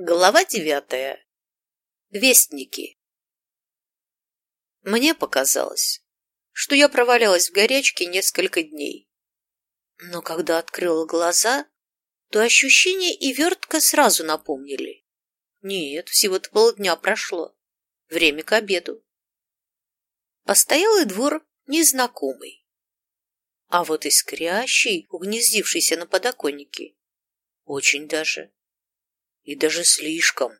Глава девятая. Вестники. Мне показалось, что я провалялась в горячке несколько дней. Но когда открыла глаза, то ощущения и вертка сразу напомнили. Нет, всего-то полдня прошло. Время к обеду. Постоялый двор незнакомый. А вот искрящий, угнездившийся на подоконнике, очень даже. И даже слишком.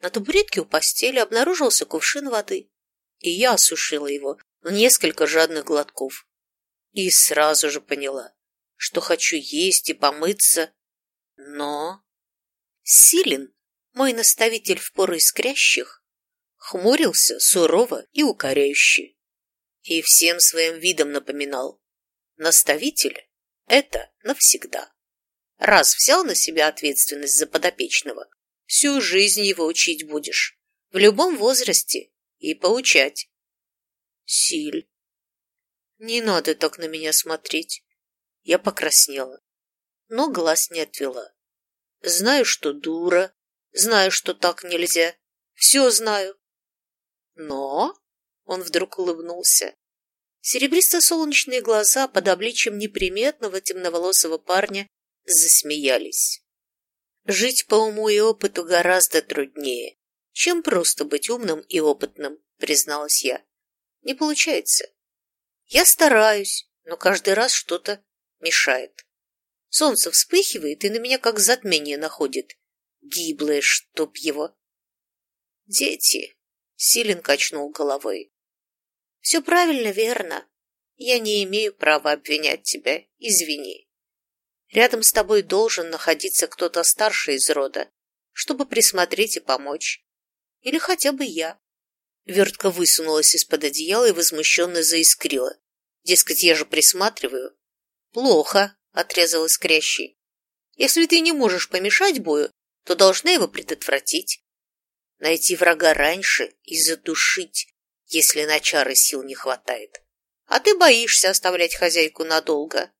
На табуретке у постели обнаружился кувшин воды, и я осушила его в несколько жадных глотков. И сразу же поняла, что хочу есть и помыться, но... Силен, мой наставитель в поры искрящих, хмурился сурово и укоряюще, и всем своим видом напоминал, наставитель — это навсегда. Раз взял на себя ответственность за подопечного, всю жизнь его учить будешь, в любом возрасте, и поучать. Силь, не надо так на меня смотреть. Я покраснела, но глаз не отвела. Знаю, что дура, знаю, что так нельзя, все знаю. Но он вдруг улыбнулся. Серебристо-солнечные глаза под обличием неприметного темноволосого парня засмеялись. Жить по уму и опыту гораздо труднее, чем просто быть умным и опытным, призналась я. Не получается. Я стараюсь, но каждый раз что-то мешает. Солнце вспыхивает и на меня как затмение находит. Гиблое, чтоб его. Дети, Силен качнул головой. Все правильно, верно. Я не имею права обвинять тебя, извини. Рядом с тобой должен находиться кто-то старший из рода, чтобы присмотреть и помочь. Или хотя бы я. Вертка высунулась из-под одеяла и возмущенно заискрила. Дескать, я же присматриваю. Плохо, отрезал искрящий. Если ты не можешь помешать бою, то должна его предотвратить. Найти врага раньше и задушить, если на чары сил не хватает. А ты боишься оставлять хозяйку надолго.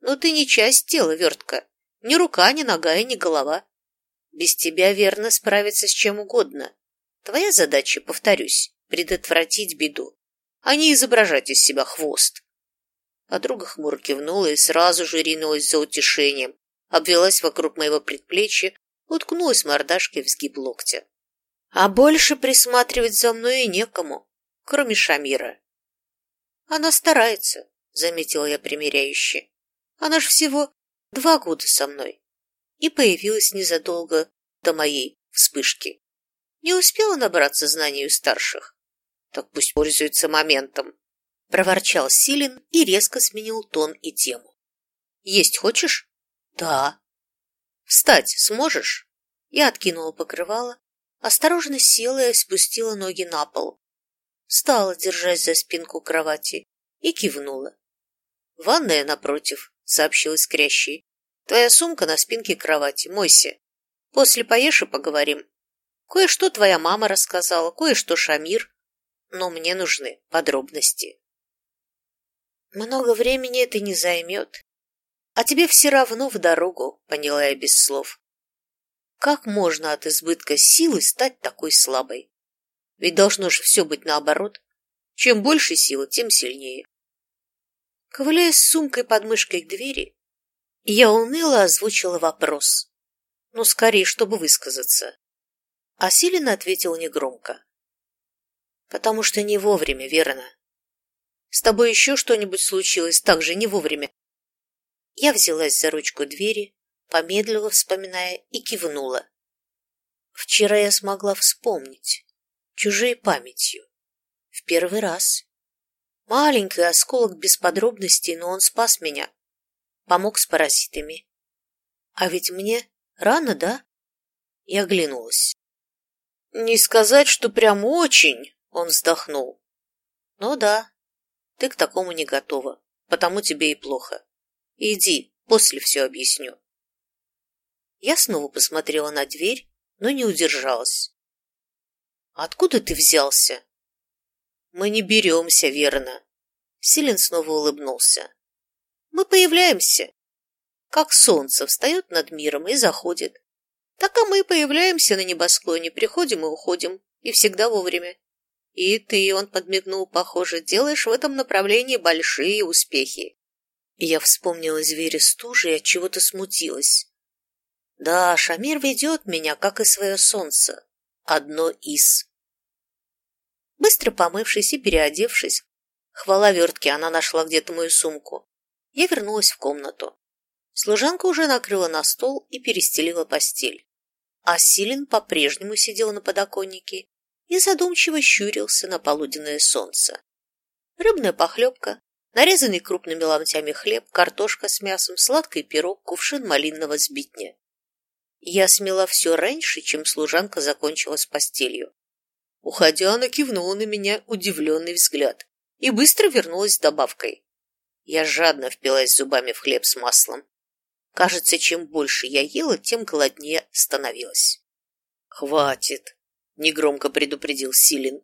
Но ты не часть тела, вертка. Ни рука, ни нога и ни голова. Без тебя верно справиться с чем угодно. Твоя задача, повторюсь, предотвратить беду, а не изображать из себя хвост. Подруга хмуро кивнула и сразу же ринулась за утешением, обвелась вокруг моего предплечья, уткнулась мордашкой в сгиб локтя. А больше присматривать за мной и некому, кроме Шамира. Она старается, заметила я примиряюще. Она ж всего два года со мной и появилась незадолго до моей вспышки. Не успела набраться знаний у старших. Так пусть пользуется моментом. Проворчал Силин и резко сменил тон и тему. Есть хочешь? Да. Встать сможешь? Я откинула покрывало, осторожно села и спустила ноги на пол. Встала, держась за спинку кровати, и кивнула. Ванная напротив, сообщил искрящий. Твоя сумка на спинке кровати. Мойся. После поешь и поговорим. Кое-что твоя мама рассказала, кое-что Шамир. Но мне нужны подробности. Много времени это не займет. А тебе все равно в дорогу, поняла я без слов. Как можно от избытка силы стать такой слабой? Ведь должно же все быть наоборот. Чем больше силы, тем сильнее. Ковыляя с сумкой под мышкой к двери, я уныло озвучила вопрос. Ну, скорее, чтобы высказаться. А Силина ответил негромко. Потому что не вовремя, верно? С тобой еще что-нибудь случилось так же не вовремя. Я взялась за ручку двери, помедлила, вспоминая, и кивнула. Вчера я смогла вспомнить, чужой памятью, в первый раз. Маленький осколок без подробностей, но он спас меня. Помог с паразитами. А ведь мне рано, да? Я оглянулась. Не сказать, что прям очень, он вздохнул. Ну да, ты к такому не готова, потому тебе и плохо. Иди, после все объясню. Я снова посмотрела на дверь, но не удержалась. Откуда ты взялся? Мы не беремся, верно? Силен снова улыбнулся. Мы появляемся, как солнце встает над миром и заходит. Так и мы появляемся на небосклоне, приходим и уходим, и всегда вовремя. И ты, он подмигнул, похоже, делаешь в этом направлении большие успехи. Я вспомнила зверя стужи и от чего-то смутилась. Да, Шамир ведет меня, как и свое солнце. Одно из. Быстро помывшись и переодевшись, хвала вертке, она нашла где-то мою сумку. Я вернулась в комнату. Служанка уже накрыла на стол и перестелила постель. А Силин по-прежнему сидел на подоконнике и задумчиво щурился на полуденное солнце. Рыбная похлебка, нарезанный крупными ломтями хлеб, картошка с мясом, сладкий пирог, кувшин малинного сбитня. Я смела все раньше, чем служанка закончила с постелью. Уходя, она кивнула на меня удивленный взгляд и быстро вернулась с добавкой. Я жадно впилась зубами в хлеб с маслом. Кажется, чем больше я ела, тем голоднее становилась. «Хватит!» — негромко предупредил Силин.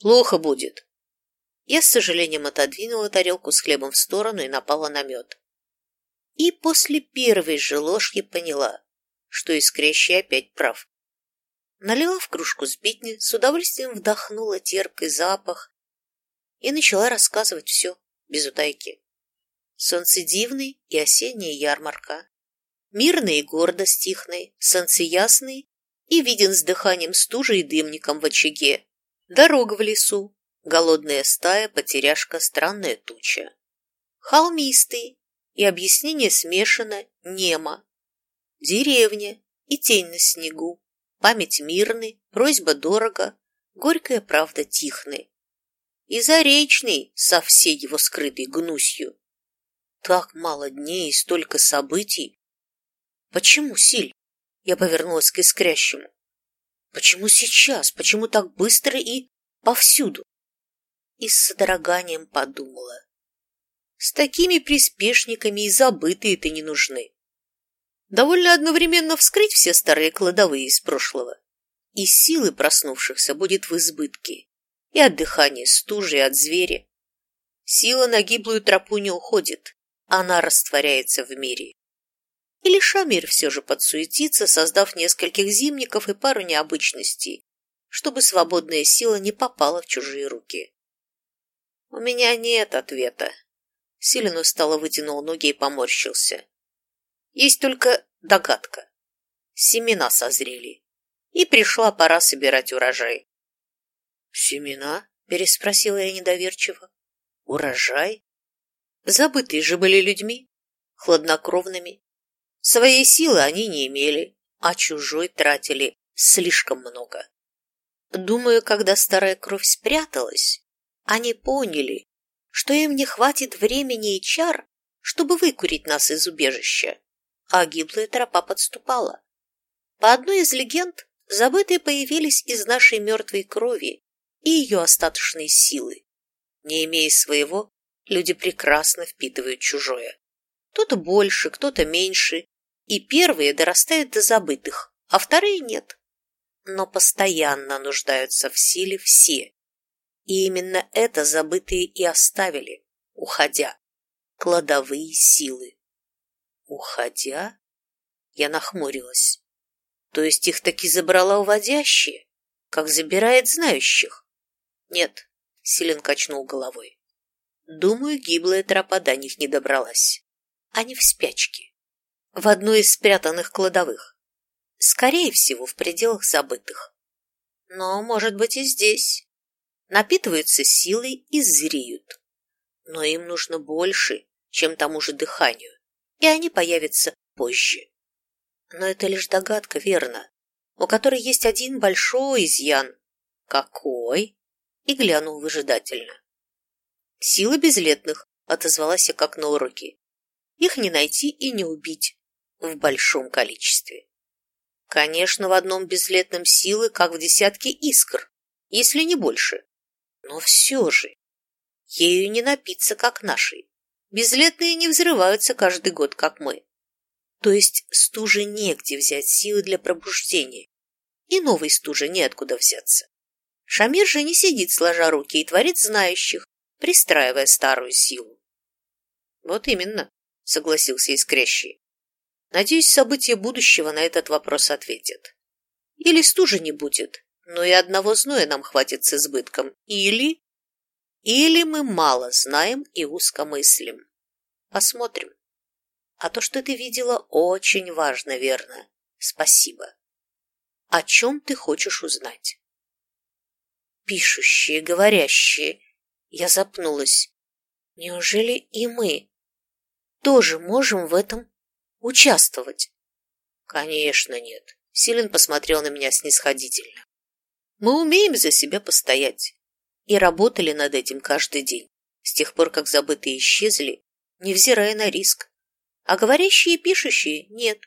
«Плохо будет!» Я с сожалением отодвинула тарелку с хлебом в сторону и напала на мед. И после первой же ложки поняла, что искрящий опять прав. Налила в кружку сбитни, с удовольствием вдохнула терпкий запах и начала рассказывать все без утайки. Солнце дивный и осенняя ярмарка. Мирный и гордо стихный, солнце ясный и виден с дыханием стужи и дымником в очаге. Дорога в лесу, голодная стая, потеряшка, странная туча. Холмистый, и объяснение смешано, немо. Деревня и тень на снегу, память мирный, просьба дорого, горькая правда тихны. И заречный со всей его скрытой гнусью так мало дней и столько событий. Почему, Силь? Я повернулась к искрящему. Почему сейчас? Почему так быстро и повсюду? И с содроганием подумала. С такими приспешниками и забытые-то не нужны. Довольно одновременно вскрыть все старые кладовые из прошлого. И силы проснувшихся будет в избытке. И от дыхания стужи, и от зверя. Сила на гиблую тропу не уходит она растворяется в мире. Или Шамир все же подсуетится, создав нескольких зимников и пару необычностей, чтобы свободная сила не попала в чужие руки. У меня нет ответа. Силен устало вытянул ноги и поморщился. Есть только догадка. Семена созрели, и пришла пора собирать урожай. «Семена?» – переспросила я недоверчиво. «Урожай?» Забытые же были людьми, хладнокровными. Своей силы они не имели, а чужой тратили слишком много. Думаю, когда старая кровь спряталась, они поняли, что им не хватит времени и чар, чтобы выкурить нас из убежища, а гиблая тропа подступала. По одной из легенд, забытые появились из нашей мертвой крови и ее остаточной силы. Не имея своего, Люди прекрасно впитывают чужое. Кто-то больше, кто-то меньше, и первые дорастают до забытых, а вторые нет. Но постоянно нуждаются в силе все. И именно это забытые и оставили, уходя. Кладовые силы. Уходя? Я нахмурилась. То есть их таки забрала уводящие, как забирает знающих? Нет, Силен качнул головой. Думаю, гиблая тропа до них не добралась. Они в спячке. В одной из спрятанных кладовых. Скорее всего, в пределах забытых. Но, может быть, и здесь. Напитываются силой и зреют. Но им нужно больше, чем тому же дыханию, и они появятся позже. Но это лишь догадка, верно, у которой есть один большой изъян. Какой? И глянул выжидательно. Сила безлетных, отозвалась я как на уроке. Их не найти и не убить в большом количестве. Конечно, в одном безлетном силы, как в десятке искр, если не больше. Но все же, ею не напиться, как нашей. Безлетные не взрываются каждый год, как мы. То есть стуже негде взять силы для пробуждения, и новой стуже неоткуда взяться. Шамир же не сидит сложа руки и творит знающих, пристраивая старую силу. Вот именно, согласился искрящий. Надеюсь, события будущего на этот вопрос ответят. Или стужи не будет, но и одного зноя нам хватит с избытком. Или... Или мы мало знаем и узко мыслим. Посмотрим. А то, что ты видела, очень важно, верно. Спасибо. О чем ты хочешь узнать? Пишущие, говорящие. Я запнулась. Неужели и мы тоже можем в этом участвовать? Конечно, нет. Силен посмотрел на меня снисходительно. Мы умеем за себя постоять. И работали над этим каждый день, с тех пор, как забытые исчезли, невзирая на риск. А говорящие и пишущие нет.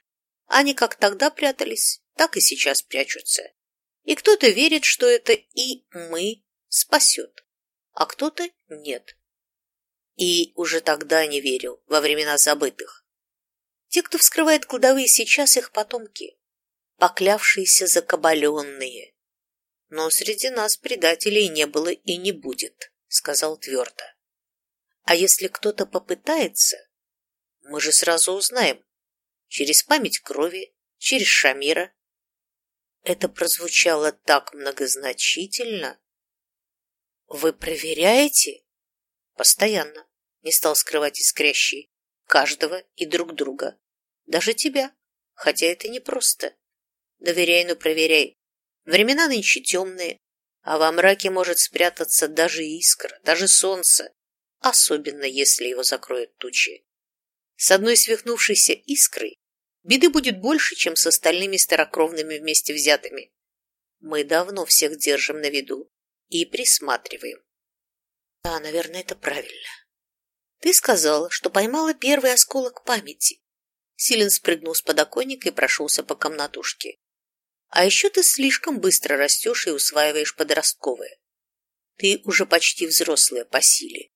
Они как тогда прятались, так и сейчас прячутся. И кто-то верит, что это и мы спасет, а кто-то нет. И уже тогда не верил, во времена забытых. Те, кто вскрывает кладовые сейчас, их потомки, поклявшиеся закабаленные. Но среди нас предателей не было и не будет, сказал твердо. А если кто-то попытается, мы же сразу узнаем. Через память крови, через Шамира. Это прозвучало так многозначительно. Вы проверяете? Постоянно. Не стал скрывать искрящий каждого и друг друга. Даже тебя. Хотя это непросто. Доверяй, но проверяй. Времена нынче темные, а во мраке может спрятаться даже искра, даже солнце, особенно если его закроют тучи. С одной свихнувшейся искрой беды будет больше, чем с остальными старокровными вместе взятыми. Мы давно всех держим на виду и присматриваем. Да, наверное, это правильно. Ты сказала, что поймала первый осколок памяти. Силен спрыгнул с подоконника и прошелся по комнатушке. А еще ты слишком быстро растешь и усваиваешь подростковое. Ты уже почти взрослая по силе.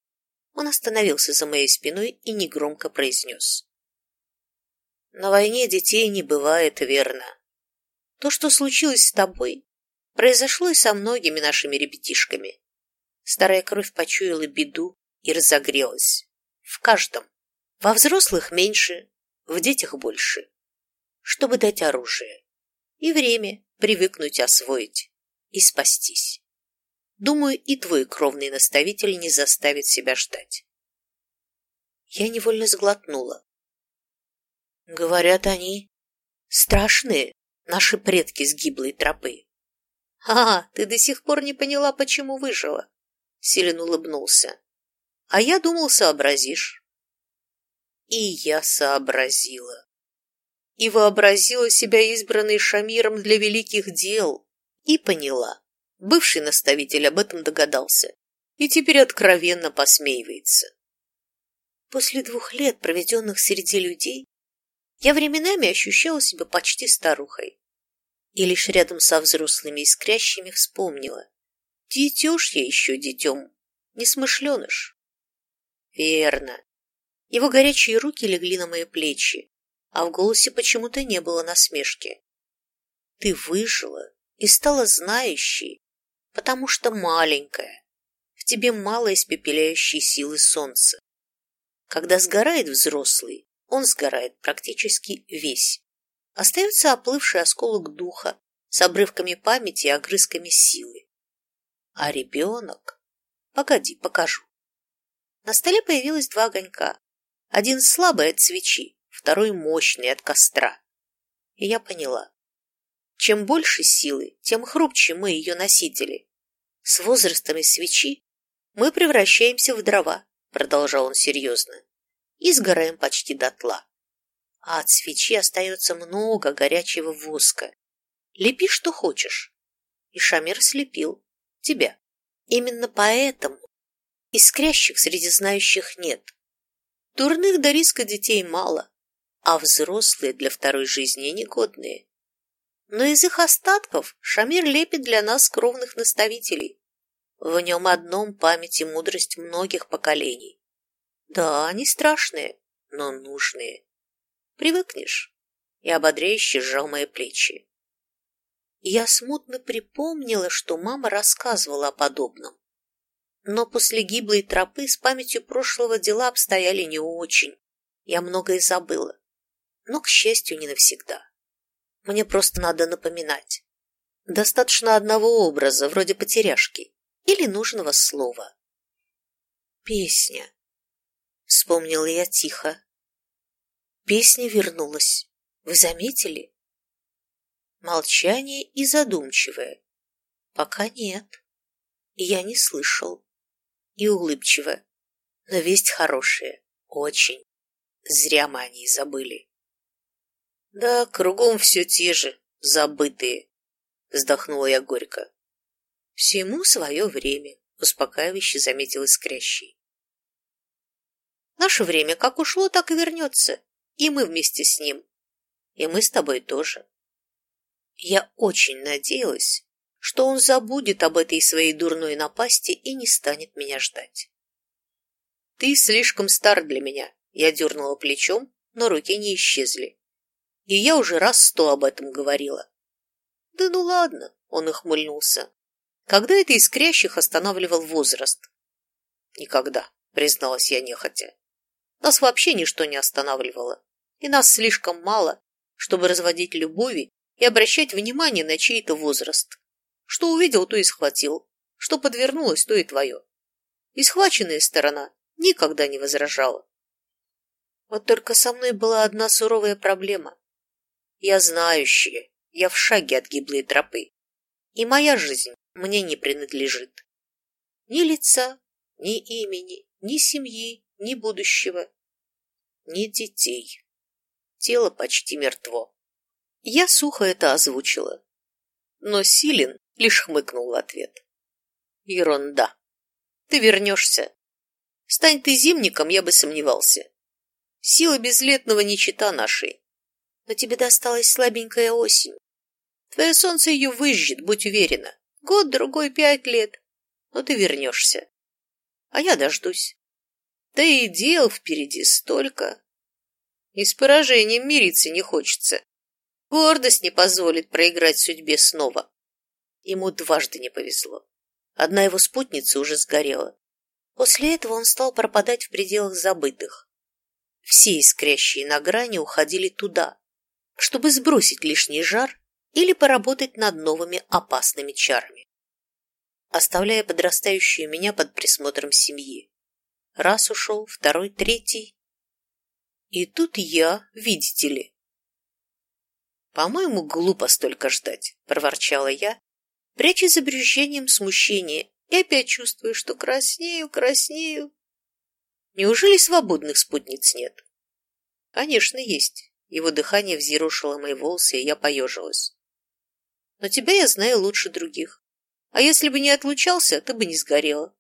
Он остановился за моей спиной и негромко произнес. На войне детей не бывает, верно. То, что случилось с тобой, произошло и со многими нашими ребятишками. Старая кровь почуяла беду и разогрелась. В каждом. Во взрослых меньше, в детях больше. Чтобы дать оружие. И время привыкнуть освоить и спастись. Думаю, и твой кровный наставитель не заставит себя ждать. Я невольно сглотнула. Говорят они, страшные, наши предки с гиблой тропы. А, ты до сих пор не поняла, почему выжила. Силен улыбнулся. А я думал, сообразишь. И я сообразила. И вообразила себя избранной Шамиром для великих дел. И поняла. Бывший наставитель об этом догадался и теперь откровенно посмеивается. После двух лет, проведенных среди людей, я временами ощущала себя почти старухой. И лишь рядом со взрослыми искрящими вспомнила. Детеж я еще детем, несмышленыш. Верно. Его горячие руки легли на мои плечи, а в голосе почему-то не было насмешки. Ты выжила и стала знающей, потому что маленькая. В тебе мало испепеляющей силы солнца. Когда сгорает взрослый, он сгорает практически весь. Остается оплывший осколок духа с обрывками памяти и огрызками силы. А ребенок... Погоди, покажу. На столе появилось два огонька. Один слабый от свечи, второй мощный от костра. И я поняла. Чем больше силы, тем хрупче мы, ее носители. С возрастом из свечи мы превращаемся в дрова, продолжал он серьезно, и сгораем почти дотла. А от свечи остается много горячего воска. Лепи, что хочешь. И Шамир слепил. Тебя. Именно поэтому искрящих среди знающих нет. Дурных до риска детей мало, а взрослые для второй жизни негодные но из их остатков Шамир лепит для нас кровных наставителей. В нем одном память и мудрость многих поколений. Да, они страшные, но нужные. Привыкнешь. И ободряюще сжал мои плечи. Я смутно припомнила, что мама рассказывала о подобном. Но после гиблой тропы с памятью прошлого дела обстояли не очень. Я многое забыла. Но, к счастью, не навсегда. Мне просто надо напоминать. Достаточно одного образа, вроде потеряшки, или нужного слова. Песня. Вспомнила я тихо. Песня вернулась. Вы заметили? Молчание и задумчивое. Пока нет. Я не слышал. И улыбчиво. Но весть хорошая. Очень. Зря мы о ней забыли. Да, кругом все те же, забытые. Вздохнула я горько. Всему свое время, успокаивающе заметил искрящий. Наше время как ушло, так и вернется, и мы вместе с ним. И мы с тобой тоже. Я очень надеялась, что он забудет об этой своей дурной напасти и не станет меня ждать. «Ты слишком стар для меня», — я дернула плечом, но руки не исчезли. И я уже раз сто об этом говорила. «Да ну ладно», — он ухмыльнулся. «Когда это искрящих останавливал возраст?» «Никогда», — призналась я нехотя. «Нас вообще ничто не останавливало, и нас слишком мало, чтобы разводить любови и обращать внимание на чей-то возраст. Что увидел, то и схватил. Что подвернулось, то и твое. И схваченная сторона никогда не возражала. Вот только со мной была одна суровая проблема. Я знающая, я в шаге от гиблой тропы. И моя жизнь мне не принадлежит. Ни лица, ни имени, ни семьи, ни будущего, ни детей. Тело почти мертво. Я сухо это озвучила. Но Силин лишь хмыкнул в ответ. Ерунда. Ты вернешься. Стань ты зимником, я бы сомневался. Сила безлетного не чита нашей. Но тебе досталась слабенькая осень. Твое солнце ее выжжет, будь уверена. Год, другой, пять лет. Но ты вернешься. А я дождусь. Да и дел впереди столько. И с поражением мириться не хочется. Гордость не позволит проиграть судьбе снова. Ему дважды не повезло. Одна его спутница уже сгорела. После этого он стал пропадать в пределах забытых. Все искрящие на грани уходили туда, чтобы сбросить лишний жар или поработать над новыми опасными чарами, оставляя подрастающую меня под присмотром семьи. Раз ушел, второй, третий. И тут я, видите ли. «По-моему, глупо столько ждать», — проворчала я, пряча за брюзжением смущение, и опять чувствую, что краснею, краснею. Неужели свободных спутниц нет? Конечно, есть. Его дыхание взъерушило мои волосы, и я поежилась. Но тебя я знаю лучше других. А если бы не отлучался, ты бы не сгорела.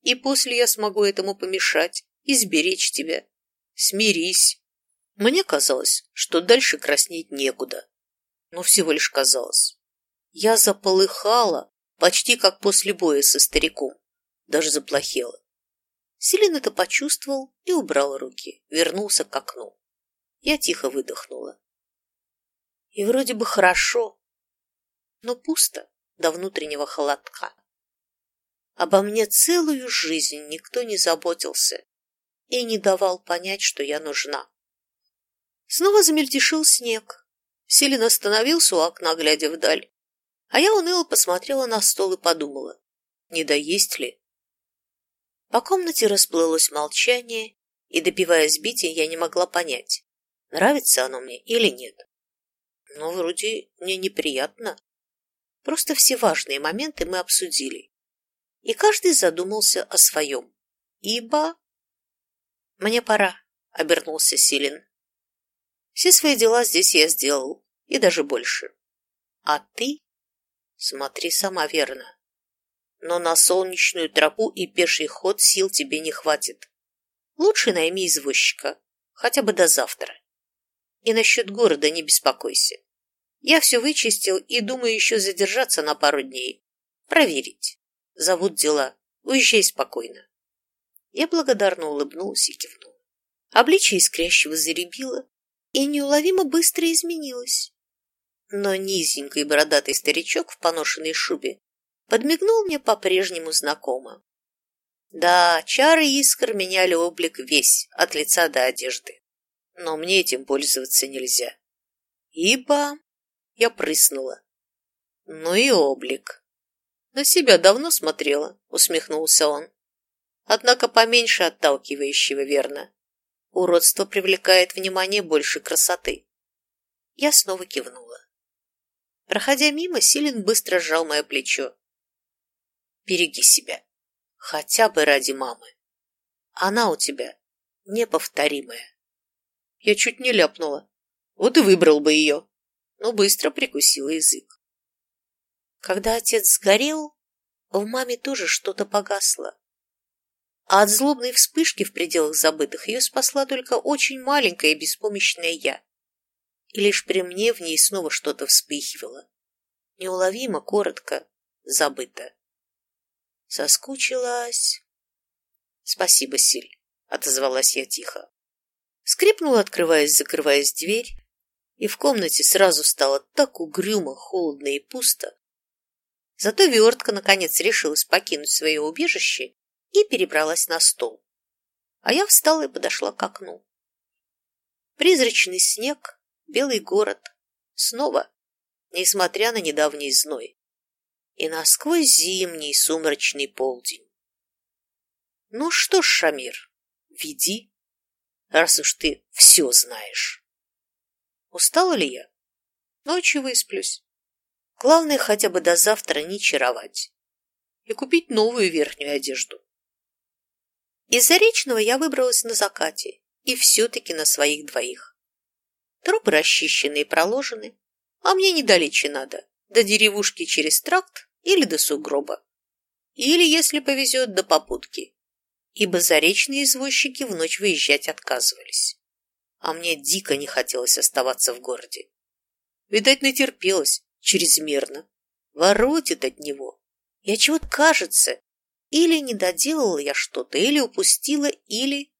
И после я смогу этому помешать и сберечь тебя. Смирись. Мне казалось, что дальше краснеть некуда. Но всего лишь казалось. Я заполыхала, почти как после боя со стариком. Даже заплохела. Селин это почувствовал и убрал руки, вернулся к окну. Я тихо выдохнула. И вроде бы хорошо, но пусто до внутреннего холодка. Обо мне целую жизнь никто не заботился и не давал понять, что я нужна. Снова замельтешил снег. Селин остановился у окна, глядя вдаль. А я уныло посмотрела на стол и подумала, не доесть ли. По комнате расплылось молчание, и, допивая сбитие, я не могла понять, нравится оно мне или нет. Но вроде мне неприятно. Просто все важные моменты мы обсудили, и каждый задумался о своем. Ибо... «Мне пора», — обернулся Силин. «Все свои дела здесь я сделал, и даже больше. А ты Смотри сама верно. Но на солнечную тропу и пеший ход сил тебе не хватит. Лучше найми извозчика, хотя бы до завтра. И насчет города не беспокойся. Я все вычистил и думаю еще задержаться на пару дней. Проверить. Зовут дела. Уезжай спокойно. Я благодарно улыбнулась и кивнула. Обличие искрящего заребило и неуловимо быстро изменилось но низенький бородатый старичок в поношенной шубе подмигнул мне по-прежнему знакомо. Да, чары искр меняли облик весь, от лица до одежды. Но мне этим пользоваться нельзя. Ибо я прыснула. Ну и облик. На себя давно смотрела, усмехнулся он. Однако поменьше отталкивающего, верно. Уродство привлекает внимание больше красоты. Я снова кивнула. Проходя мимо, Силин быстро сжал мое плечо. «Береги себя. Хотя бы ради мамы. Она у тебя неповторимая». Я чуть не ляпнула. Вот и выбрал бы ее, но быстро прикусила язык. Когда отец сгорел, в маме тоже что-то погасло. А от злобной вспышки в пределах забытых ее спасла только очень маленькая и беспомощная я. И лишь при мне в ней снова что-то вспыхивало. Неуловимо, коротко, забыто. Соскучилась. Спасибо, Силь, отозвалась я тихо. Скрипнула, открываясь, закрываясь дверь, и в комнате сразу стало так угрюмо, холодно и пусто. Зато вертка, наконец, решилась покинуть свое убежище и перебралась на стол. А я встала и подошла к окну. Призрачный снег, белый город. Снова, несмотря на недавний зной. И насквозь зимний сумрачный полдень. Ну что ж, Шамир, веди, раз уж ты все знаешь. Устала ли я? Ночью высплюсь. Главное, хотя бы до завтра не чаровать. И купить новую верхнюю одежду. Из Заречного я выбралась на закате, и все-таки на своих двоих. Тропы расчищены и проложены, а мне недалече надо, до деревушки через тракт или до сугроба. Или, если повезет, до попутки, ибо заречные извозчики в ночь выезжать отказывались. А мне дико не хотелось оставаться в городе. Видать, натерпелась чрезмерно. Воротит от него. Я чего-то кажется, или не доделала я что-то, или упустила, или...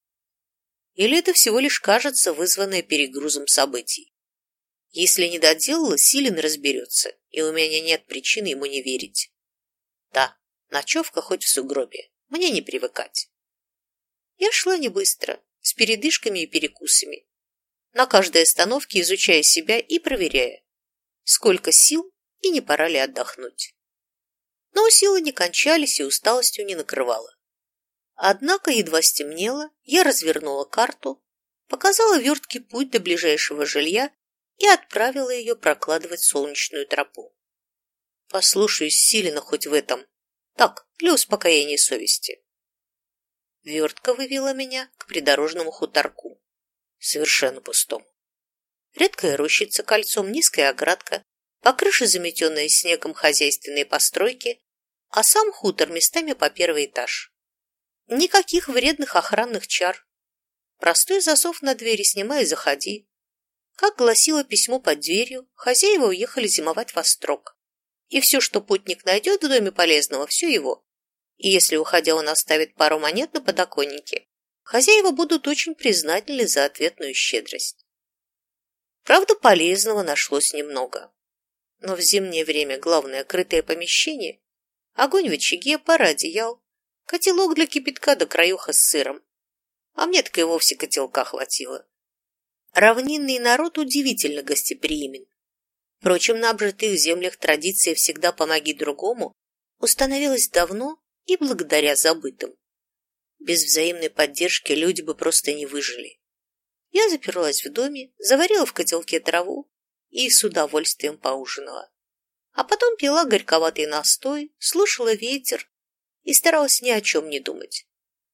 Или это всего лишь кажется, вызванное перегрузом событий. Если не доделала, Силин разберется, и у меня нет причины ему не верить. Да, ночевка хоть в сугробе, мне не привыкать. Я шла не быстро, с передышками и перекусами, на каждой остановке изучая себя и проверяя, сколько сил и не пора ли отдохнуть. Но силы не кончались и усталостью не накрывала. Однако едва стемнело, я развернула карту, показала вертке путь до ближайшего жилья и отправила ее прокладывать солнечную тропу. Послушаюсь Силина хоть в этом. Так, для успокоения совести. Вертка вывела меня к придорожному хуторку, совершенно пустому. Редкая рощица кольцом, низкая оградка, по крыше заметенные снегом хозяйственные постройки, а сам хутор местами по первый этаж. Никаких вредных охранных чар. Простой засов на двери снимай и заходи. Как гласило письмо под дверью, хозяева уехали зимовать в Острог. И все, что путник найдет в доме полезного, все его. И если, уходя, он оставит пару монет на подоконнике, хозяева будут очень признательны за ответную щедрость. Правда, полезного нашлось немного. Но в зимнее время главное крытое помещение – огонь в очаге, пара одеял, котелок для кипятка до краюха с сыром. А мне так и вовсе котелка хватило. Равнинный народ удивительно гостеприимен. Впрочем, на обжитых землях традиция «всегда помоги другому» установилась давно и благодаря забытым. Без взаимной поддержки люди бы просто не выжили. Я заперлась в доме, заварила в котелке траву, и с удовольствием поужинала. А потом пила горьковатый настой, слушала ветер и старалась ни о чем не думать,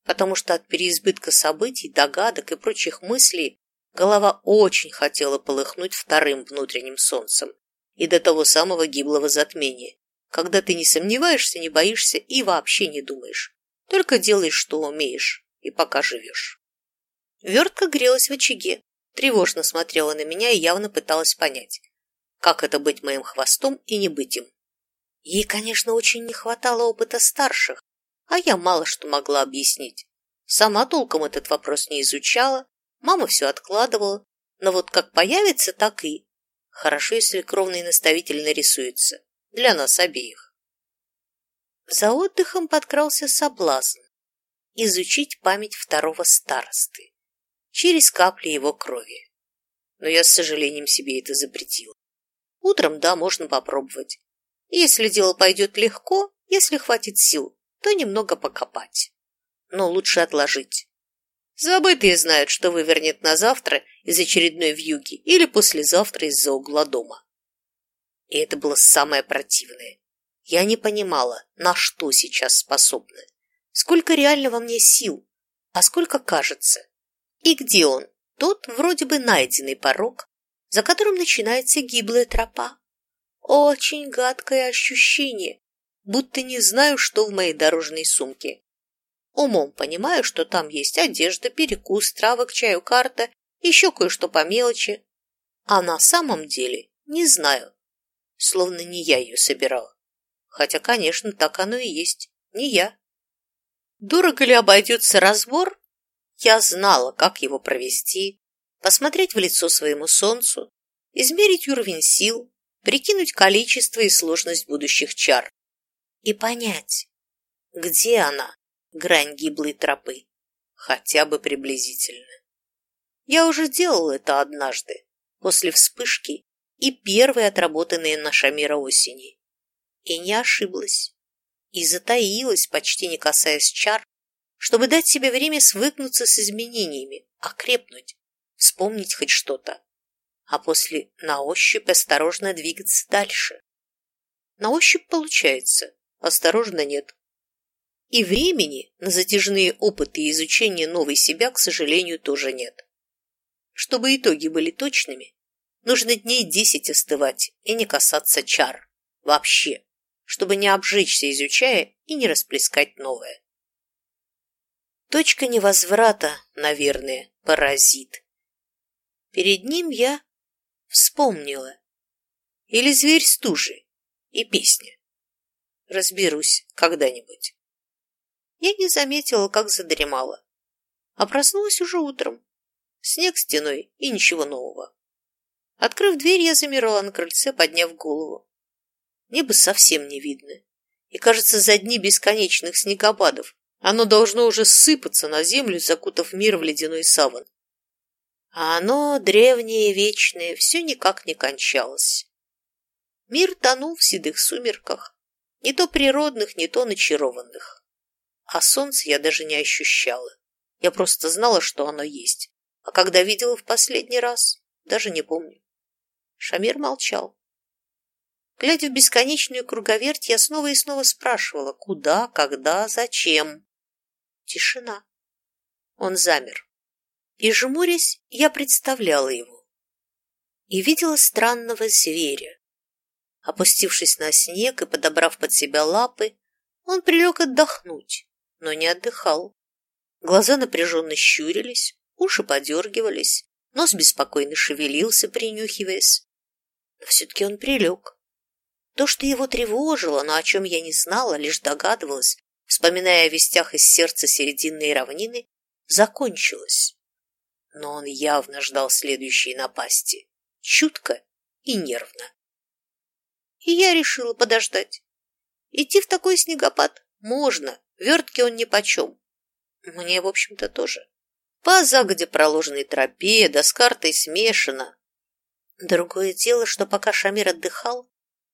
потому что от переизбытка событий, догадок и прочих мыслей голова очень хотела полыхнуть вторым внутренним солнцем и до того самого гиблого затмения, когда ты не сомневаешься, не боишься и вообще не думаешь, только делаешь, что умеешь, и пока живешь. Вертка грелась в очаге, тревожно смотрела на меня и явно пыталась понять, как это быть моим хвостом и не быть им. Ей, конечно, очень не хватало опыта старших, а я мало что могла объяснить. Сама толком этот вопрос не изучала, мама все откладывала, но вот как появится, так и. Хорошо, если кровный наставитель нарисуется. Для нас обеих. За отдыхом подкрался соблазн изучить память второго старосты через капли его крови. Но я с сожалением себе это запретила. Утром, да, можно попробовать. Если дело пойдет легко, если хватит сил, то немного покопать. Но лучше отложить. Забытые знают, что вывернет на завтра из очередной вьюги или послезавтра из-за угла дома. И это было самое противное. Я не понимала, на что сейчас способна. Сколько реально во мне сил, а сколько кажется. И где он, тот вроде бы найденный порог, за которым начинается гиблая тропа. Очень гадкое ощущение, будто не знаю, что в моей дорожной сумке. Умом понимаю, что там есть одежда, перекус, травы к чаю, карта, еще кое-что по мелочи. А на самом деле не знаю, словно не я ее собирала. Хотя, конечно, так оно и есть, не я. Дорого ли обойдется разбор? Я знала, как его провести, посмотреть в лицо своему солнцу, измерить уровень сил, прикинуть количество и сложность будущих чар и понять, где она, грань гиблой тропы, хотя бы приблизительно. Я уже делал это однажды, после вспышки и первой отработанной на Шамира осени, и не ошиблась, и затаилась, почти не касаясь чар, чтобы дать себе время свыкнуться с изменениями, окрепнуть, вспомнить хоть что-то а после на ощупь осторожно двигаться дальше. На ощупь получается, осторожно нет. И времени на затяжные опыты и изучение новой себя, к сожалению, тоже нет. Чтобы итоги были точными, нужно дней десять остывать и не касаться чар. Вообще, чтобы не обжечься, изучая, и не расплескать новое. Точка невозврата, наверное, паразит. Перед ним я Вспомнила. Или зверь стужи и песня. Разберусь когда-нибудь. Я не заметила, как задремала. А проснулась уже утром. Снег стеной и ничего нового. Открыв дверь, я замерла на крыльце, подняв голову. Небо совсем не видно. И, кажется, за дни бесконечных снегопадов оно должно уже сыпаться на землю, закутав мир в ледяной саван. А оно, древнее вечное, все никак не кончалось. Мир тонул в седых сумерках, не то природных, не то начарованных. А солнце я даже не ощущала. Я просто знала, что оно есть. А когда видела в последний раз, даже не помню. Шамир молчал. Глядя в бесконечную круговерть, я снова и снова спрашивала, куда, когда, зачем. Тишина. Он замер и, жмурясь, я представляла его. И видела странного зверя. Опустившись на снег и подобрав под себя лапы, он прилег отдохнуть, но не отдыхал. Глаза напряженно щурились, уши подергивались, нос беспокойно шевелился, принюхиваясь. Все-таки он прилег. То, что его тревожило, но о чем я не знала, лишь догадывалась, вспоминая о вестях из сердца серединной равнины, закончилось но он явно ждал следующей напасти, чутко и нервно. И я решила подождать. Идти в такой снегопад можно, вертки он нипочем. Мне, в общем-то, тоже. По загоде проложенной тропе, да с картой смешано. Другое дело, что пока Шамир отдыхал,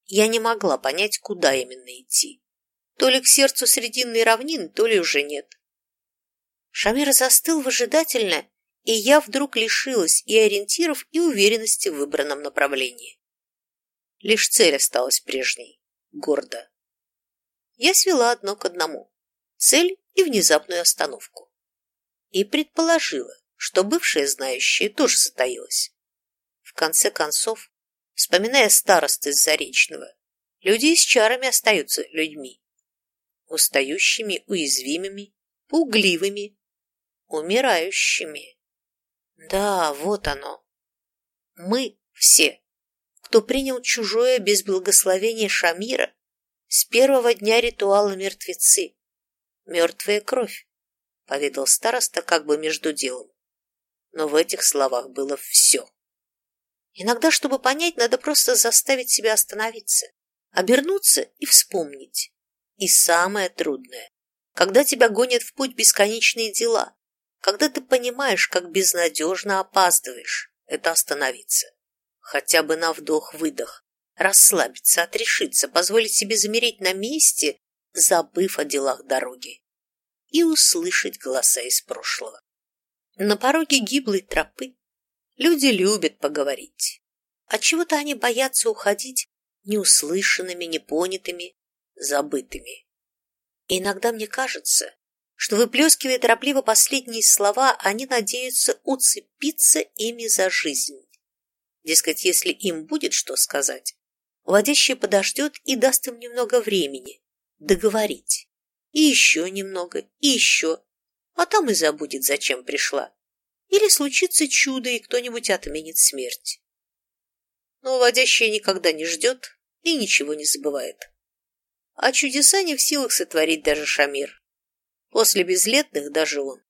я не могла понять, куда именно идти. То ли к сердцу срединной равнины, то ли уже нет. Шамир застыл выжидательно и я вдруг лишилась и ориентиров, и уверенности в выбранном направлении. Лишь цель осталась прежней, гордо. Я свела одно к одному, цель и внезапную остановку. И предположила, что бывшая знающая тоже затаилась. В конце концов, вспоминая старост из Заречного, люди с чарами остаются людьми. Устающими, уязвимыми, пугливыми, умирающими. Да, вот оно. Мы все, кто принял чужое без благословения Шамира, с первого дня ритуала мертвецы. Мертвая кровь, поведал староста как бы между делом. Но в этих словах было все. Иногда, чтобы понять, надо просто заставить себя остановиться, обернуться и вспомнить. И самое трудное, когда тебя гонят в путь бесконечные дела, Когда ты понимаешь, как безнадежно опаздываешь, это остановиться. Хотя бы на вдох-выдох, расслабиться, отрешиться, позволить себе замереть на месте, забыв о делах дороги, и услышать голоса из прошлого. На пороге гиблой тропы люди любят поговорить. Отчего-то они боятся уходить неуслышанными, непонятыми, забытыми. И иногда мне кажется, что, выплескивая торопливо последние слова, они надеются уцепиться ими за жизнь. Дескать, если им будет что сказать, водящий подождет и даст им немного времени договорить. И еще немного, и еще, а там и забудет, зачем пришла. Или случится чудо, и кто-нибудь отменит смерть. Но водящий никогда не ждет и ничего не забывает. А чудеса не в силах сотворить даже Шамир. После безлетных даже он.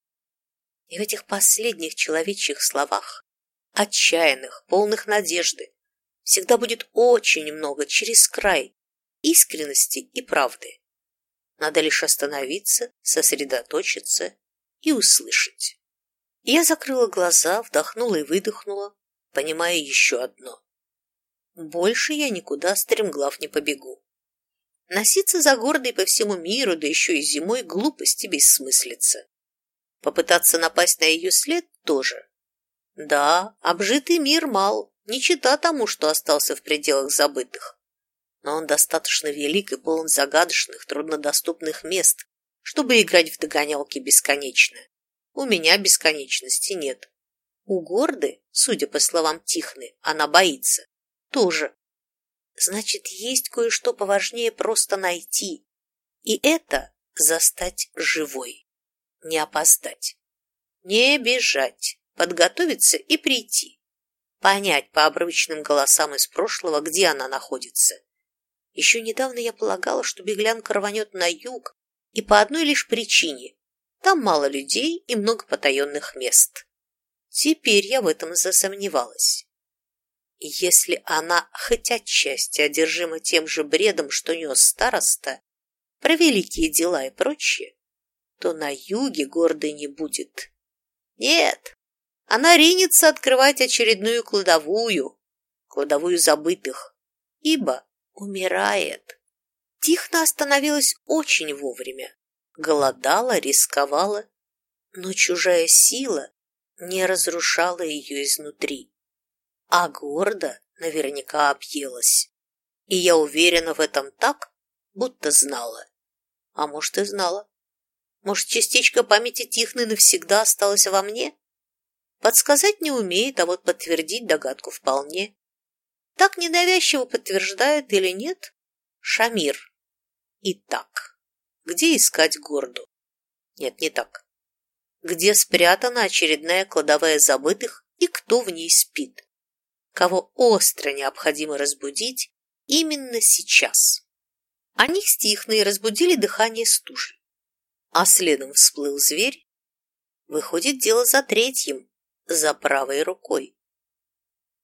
И в этих последних человечьих словах, отчаянных, полных надежды, всегда будет очень много через край искренности и правды. Надо лишь остановиться, сосредоточиться и услышать. Я закрыла глаза, вдохнула и выдохнула, понимая еще одно. Больше я никуда стремглав не побегу. Носиться за гордой по всему миру, да еще и зимой, глупости бессмыслица. Попытаться напасть на ее след тоже. Да, обжитый мир мал, не чита тому, что остался в пределах забытых. Но он достаточно велик и полон загадочных, труднодоступных мест, чтобы играть в догонялки бесконечно. У меня бесконечности нет. У Горды, судя по словам Тихны, она боится. Тоже. Значит, есть кое-что поважнее просто найти. И это застать живой. Не опоздать. Не бежать. Подготовиться и прийти. Понять по обрывочным голосам из прошлого, где она находится. Еще недавно я полагала, что беглянка рванет на юг, и по одной лишь причине. Там мало людей и много потаенных мест. Теперь я в этом засомневалась. Если она хоть отчасти одержима тем же бредом, что нес староста, про великие дела и прочее, то на юге гордой не будет. Нет, она ринется открывать очередную кладовую, кладовую забытых, ибо умирает. Тихно остановилась очень вовремя, голодала, рисковала, но чужая сила не разрушала ее изнутри а гордо наверняка объелась. И я уверена в этом так, будто знала. А может, и знала. Может, частичка памяти Тихны навсегда осталась во мне? Подсказать не умеет, а вот подтвердить догадку вполне. Так ненавязчиво подтверждает или нет Шамир. Итак, где искать горду? Нет, не так. Где спрятана очередная кладовая забытых и кто в ней спит? кого остро необходимо разбудить именно сейчас. Они стихно и разбудили дыхание стужи. А следом всплыл зверь. Выходит, дело за третьим, за правой рукой.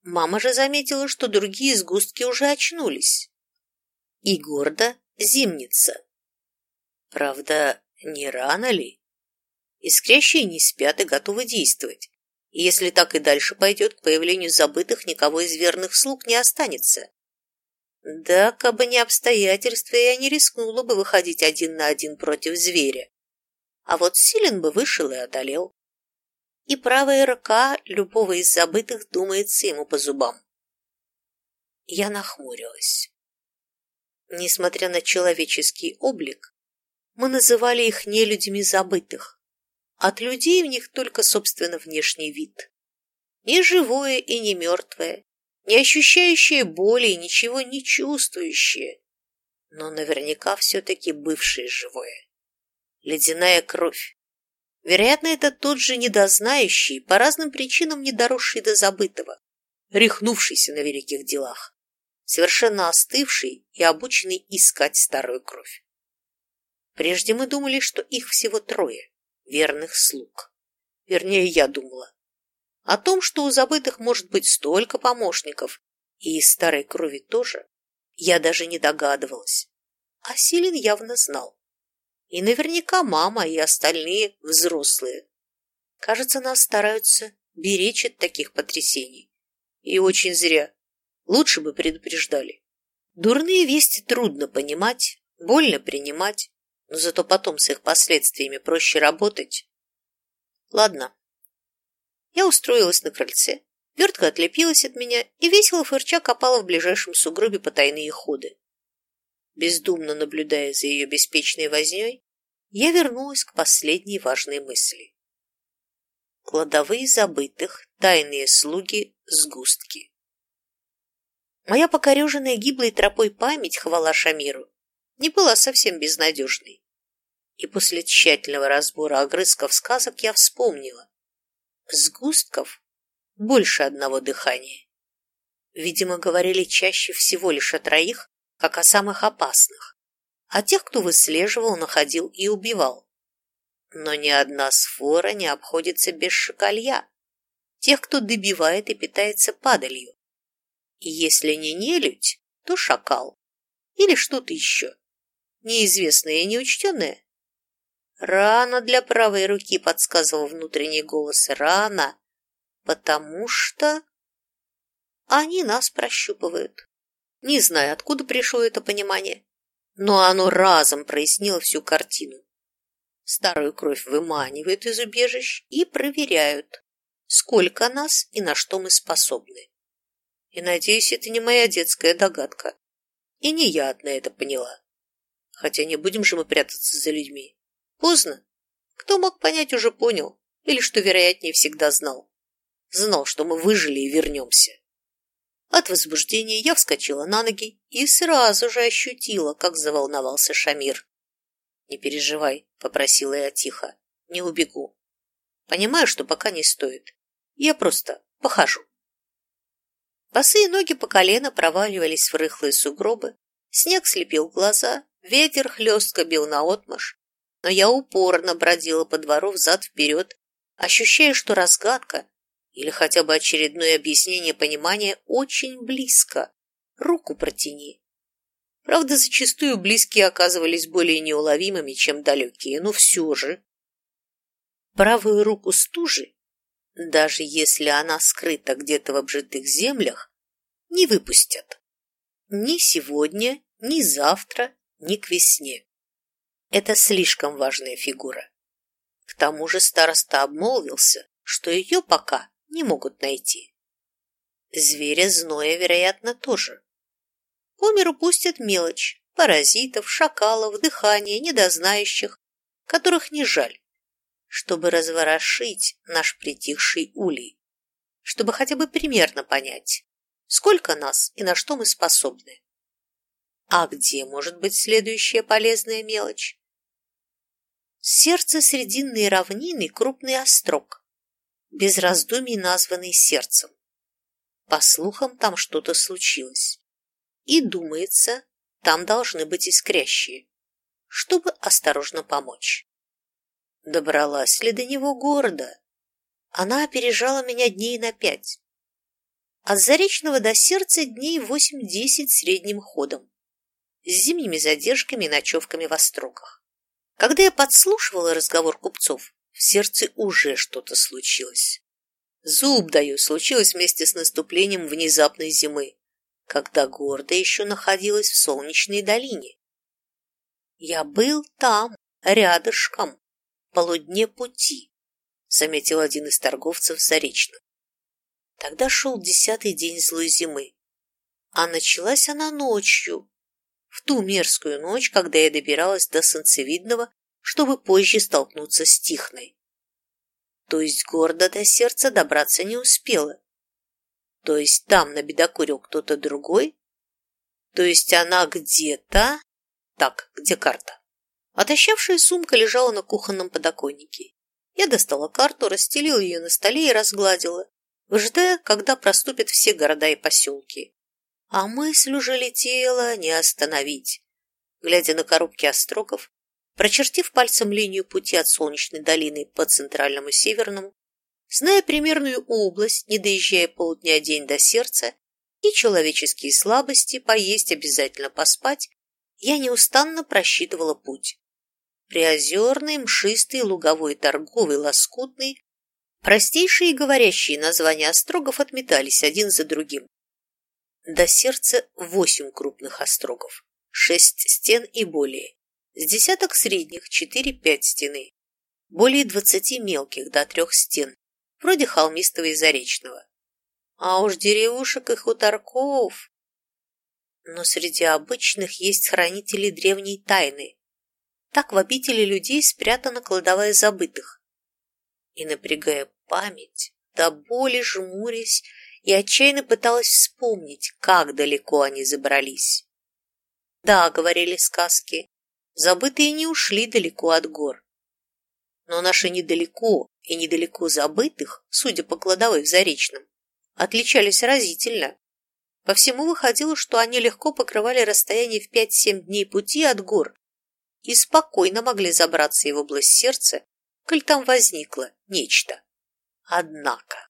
Мама же заметила, что другие сгустки уже очнулись. И гордо зимница. Правда, не рано ли? Искрящие не спят и готовы действовать. И если так и дальше пойдет, к появлению забытых никого из верных слуг не останется. Да, кабы не обстоятельства, я не рискнула бы выходить один на один против зверя. А вот силен бы вышел и одолел. И правая рука любого из забытых думается ему по зубам. Я нахмурилась. Несмотря на человеческий облик, мы называли их нелюдями забытых, от людей в них только, собственно, внешний вид. Не живое и не мертвое, не ощущающее боли и ничего не чувствующее, но наверняка все-таки бывшее живое. Ледяная кровь. Вероятно, это тот же недознающий, по разным причинам недоросший до забытого, рехнувшийся на великих делах, совершенно остывший и обученный искать старую кровь. Прежде мы думали, что их всего трое верных слуг. Вернее, я думала. О том, что у забытых может быть столько помощников, и из старой крови тоже, я даже не догадывалась. А Силин явно знал. И наверняка мама и остальные взрослые. Кажется, нас стараются беречь от таких потрясений. И очень зря. Лучше бы предупреждали. Дурные вести трудно понимать, больно принимать, но зато потом с их последствиями проще работать. Ладно. Я устроилась на крыльце, вертка отлепилась от меня и весело фырча копала в ближайшем сугробе потайные ходы. Бездумно наблюдая за ее беспечной возней, я вернулась к последней важной мысли. Кладовые забытых, тайные слуги, сгустки. Моя покореженная гиблой тропой память, хвала Шамиру, не была совсем безнадежной. И после тщательного разбора огрызков сказок я вспомнила. Сгустков больше одного дыхания. Видимо, говорили чаще всего лишь о троих, как о самых опасных, о тех, кто выслеживал, находил и убивал. Но ни одна сфора не обходится без шакалья, тех, кто добивает и питается падалью. И если не нелюдь, то шакал или что-то еще неизвестное и неучтенное? Рано для правой руки, подсказывал внутренний голос, рано, потому что они нас прощупывают. Не знаю, откуда пришло это понимание, но оно разом прояснило всю картину. Старую кровь выманивают из убежищ и проверяют, сколько нас и на что мы способны. И, надеюсь, это не моя детская догадка. И не я одна это поняла. Хотя не будем же мы прятаться за людьми. Поздно. Кто мог понять, уже понял. Или, что вероятнее, всегда знал. Знал, что мы выжили и вернемся. От возбуждения я вскочила на ноги и сразу же ощутила, как заволновался Шамир. «Не переживай», — попросила я тихо, — «не убегу. Понимаю, что пока не стоит. Я просто похожу». Босые ноги по колено проваливались в рыхлые сугробы, снег слепил глаза, Ветер хлестко бил наотмашь, но я упорно бродила по двору взад-вперед, ощущая, что разгадка или хотя бы очередное объяснение понимания очень близко. Руку протяни. Правда, зачастую близкие оказывались более неуловимыми, чем далекие, но все же. Правую руку стужи, даже если она скрыта где-то в обжитых землях, не выпустят. Ни сегодня, ни завтра, ни к весне. Это слишком важная фигура. К тому же староста обмолвился, что ее пока не могут найти. Зверя зноя, вероятно, тоже. По миру пустят мелочь, паразитов, шакалов, дыхания, недознающих, которых не жаль, чтобы разворошить наш притихший улей, чтобы хотя бы примерно понять, сколько нас и на что мы способны. А где может быть следующая полезная мелочь? Сердце срединной равнины – крупный острог, без раздумий названный сердцем. По слухам, там что-то случилось. И, думается, там должны быть искрящие, чтобы осторожно помочь. Добралась ли до него города? Она опережала меня дней на пять. От Заречного до сердца дней восемь-десять средним ходом с зимними задержками и ночевками в острогах. Когда я подслушивала разговор купцов, в сердце уже что-то случилось. Зуб даю, случилось вместе с наступлением внезапной зимы, когда гордо еще находилась в солнечной долине. Я был там, рядышком, полудне пути, заметил один из торговцев Заречных. Тогда шел десятый день злой зимы, а началась она ночью, ту мерзкую ночь, когда я добиралась до Солнцевидного, чтобы позже столкнуться с Тихной. То есть гордо до сердца добраться не успела. То есть там набедокурил кто-то другой? То есть она где-то... Так, где карта? Отощавшая сумка лежала на кухонном подоконнике. Я достала карту, расстелила ее на столе и разгладила, выжидая, когда проступят все города и поселки. А мысль уже летела не остановить. Глядя на коробки острогов, прочертив пальцем линию пути от Солнечной долины по центральному северному, зная примерную область, не доезжая полдня день до сердца, и человеческие слабости, поесть обязательно поспать, я неустанно просчитывала путь. Приозерный, мшистый, луговой, торговый, лоскутный, Простейшие говорящие названия острогов отметались один за другим. До сердца восемь крупных острогов, шесть стен и более, с десяток средних, четыре-пять стены, более двадцати мелких до трех стен, вроде холмистого и заречного. А уж деревушек и хуторков. Но среди обычных есть хранители древней тайны. Так в обители людей спрятана кладовая забытых и, напрягая память, до боли жмурясь, и отчаянно пыталась вспомнить, как далеко они забрались. Да, говорили сказки, забытые не ушли далеко от гор. Но наши недалеко и недалеко забытых, судя по кладовой в Заречном, отличались разительно. По всему выходило, что они легко покрывали расстояние в 5-7 дней пути от гор и спокойно могли забраться и в область сердца коль там возникло нечто. Однако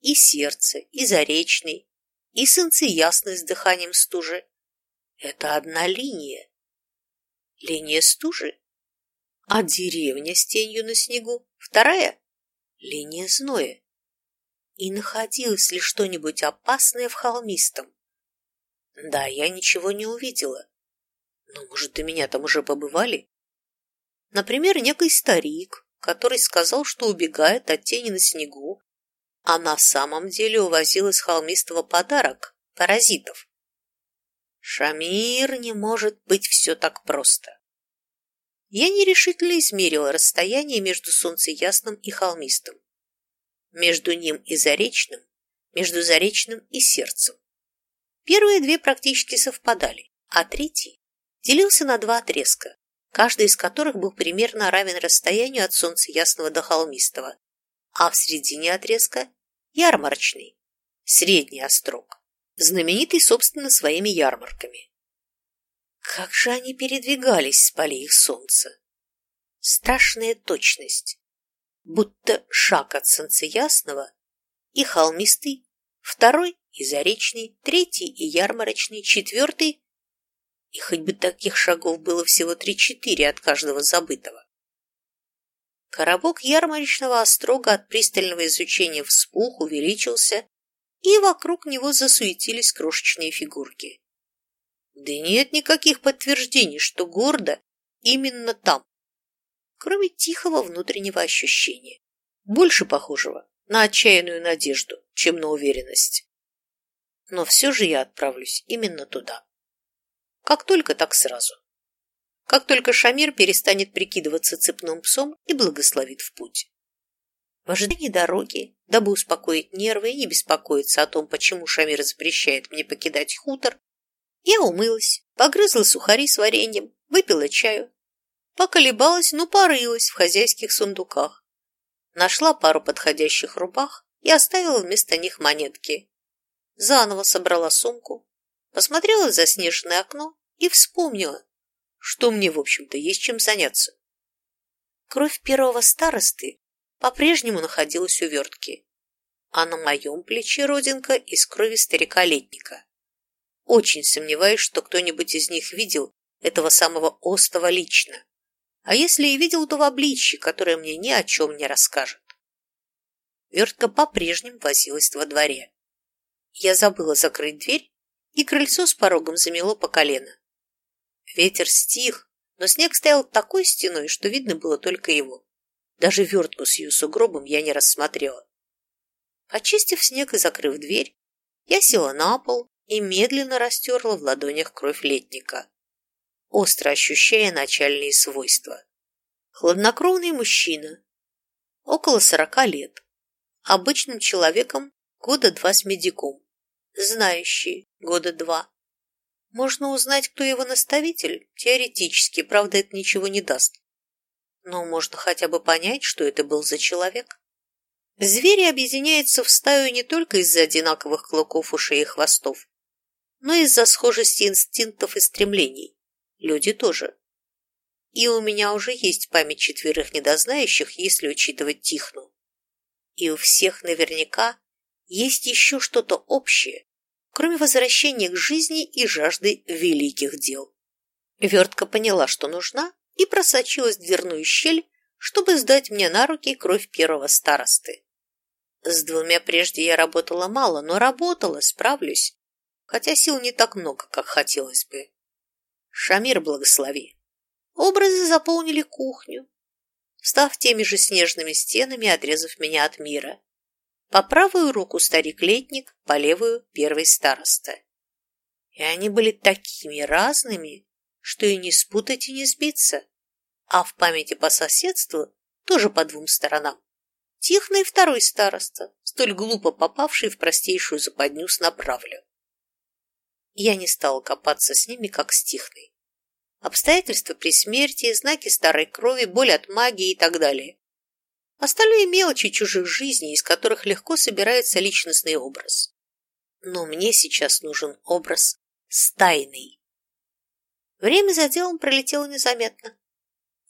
и сердце, и заречный, и сынцы ясны с дыханием стужи — это одна линия. Линия стужи, а деревня с тенью на снегу — вторая — линия зноя. И находилось ли что-нибудь опасное в холмистом? Да, я ничего не увидела. Но, может, до меня там уже побывали? Например, некий старик, который сказал, что убегает от тени на снегу, а на самом деле увозил из холмистого подарок – паразитов. Шамир, не может быть все так просто. Я нерешительно измерила расстояние между солнцеясным и холмистым, между ним и заречным, между заречным и сердцем. Первые две практически совпадали, а третий делился на два отрезка, каждый из которых был примерно равен расстоянию от солнца ясного до холмистого, а в середине отрезка – ярмарочный, средний острог, знаменитый, собственно, своими ярмарками. Как же они передвигались с полей их солнца! Страшная точность, будто шаг от солнца ясного и холмистый, второй и заречный, третий и ярмарочный, четвертый и хоть бы таких шагов было всего три-четыре от каждого забытого. Коробок ярмарочного острога от пристального изучения вспух, увеличился, и вокруг него засуетились крошечные фигурки. Да нет никаких подтверждений, что гордо именно там, кроме тихого внутреннего ощущения, больше похожего на отчаянную надежду, чем на уверенность. Но все же я отправлюсь именно туда. Как только, так сразу. Как только Шамир перестанет прикидываться цепным псом и благословит в путь. В ожидании дороги, дабы успокоить нервы и не беспокоиться о том, почему Шамир запрещает мне покидать хутор, я умылась, погрызла сухари с вареньем, выпила чаю, поколебалась, но порылась в хозяйских сундуках. Нашла пару подходящих рубах и оставила вместо них монетки. Заново собрала сумку, посмотрела в заснеженное окно и вспомнила, что мне, в общем-то, есть чем заняться. Кровь первого старосты по-прежнему находилась у вертки, а на моем плече родинка из крови старика-летника. Очень сомневаюсь, что кто-нибудь из них видел этого самого остова лично. А если и видел, то в обличье, которое мне ни о чем не расскажет. Вертка по-прежнему возилась во дворе. Я забыла закрыть дверь и крыльцо с порогом замело по колено. Ветер стих, но снег стоял такой стеной, что видно было только его. Даже вертку с ее сугробом я не рассмотрела. Очистив снег и закрыв дверь, я села на пол и медленно растерла в ладонях кровь летника, остро ощущая начальные свойства. Хладнокровный мужчина, около сорока лет, обычным человеком года два с медиком, знающий года два. Можно узнать, кто его наставитель, теоретически, правда, это ничего не даст. Но можно хотя бы понять, что это был за человек. Звери объединяются в стаю не только из-за одинаковых клыков, ушей и хвостов, но и из-за схожести инстинктов и стремлений. Люди тоже. И у меня уже есть память четверых недознающих, если учитывать Тихну. И у всех наверняка есть еще что-то общее, кроме возвращения к жизни и жажды великих дел. Вертка поняла, что нужна, и просочилась в дверную щель, чтобы сдать мне на руки кровь первого старосты. С двумя прежде я работала мало, но работала, справлюсь, хотя сил не так много, как хотелось бы. Шамир благослови. Образы заполнили кухню, став теми же снежными стенами, отрезав меня от мира. По правую руку старик-летник, по левую – первый староста. И они были такими разными, что и не спутать, и не сбиться. А в памяти по соседству, тоже по двум сторонам, Тихный второй староста, столь глупо попавший в простейшую западню с направлю. Я не стала копаться с ними, как с Тихной. Обстоятельства при смерти, знаки старой крови, боль от магии и так далее. Остальные мелочи чужих жизней, из которых легко собирается личностный образ. Но мне сейчас нужен образ стайный. Время за делом пролетело незаметно.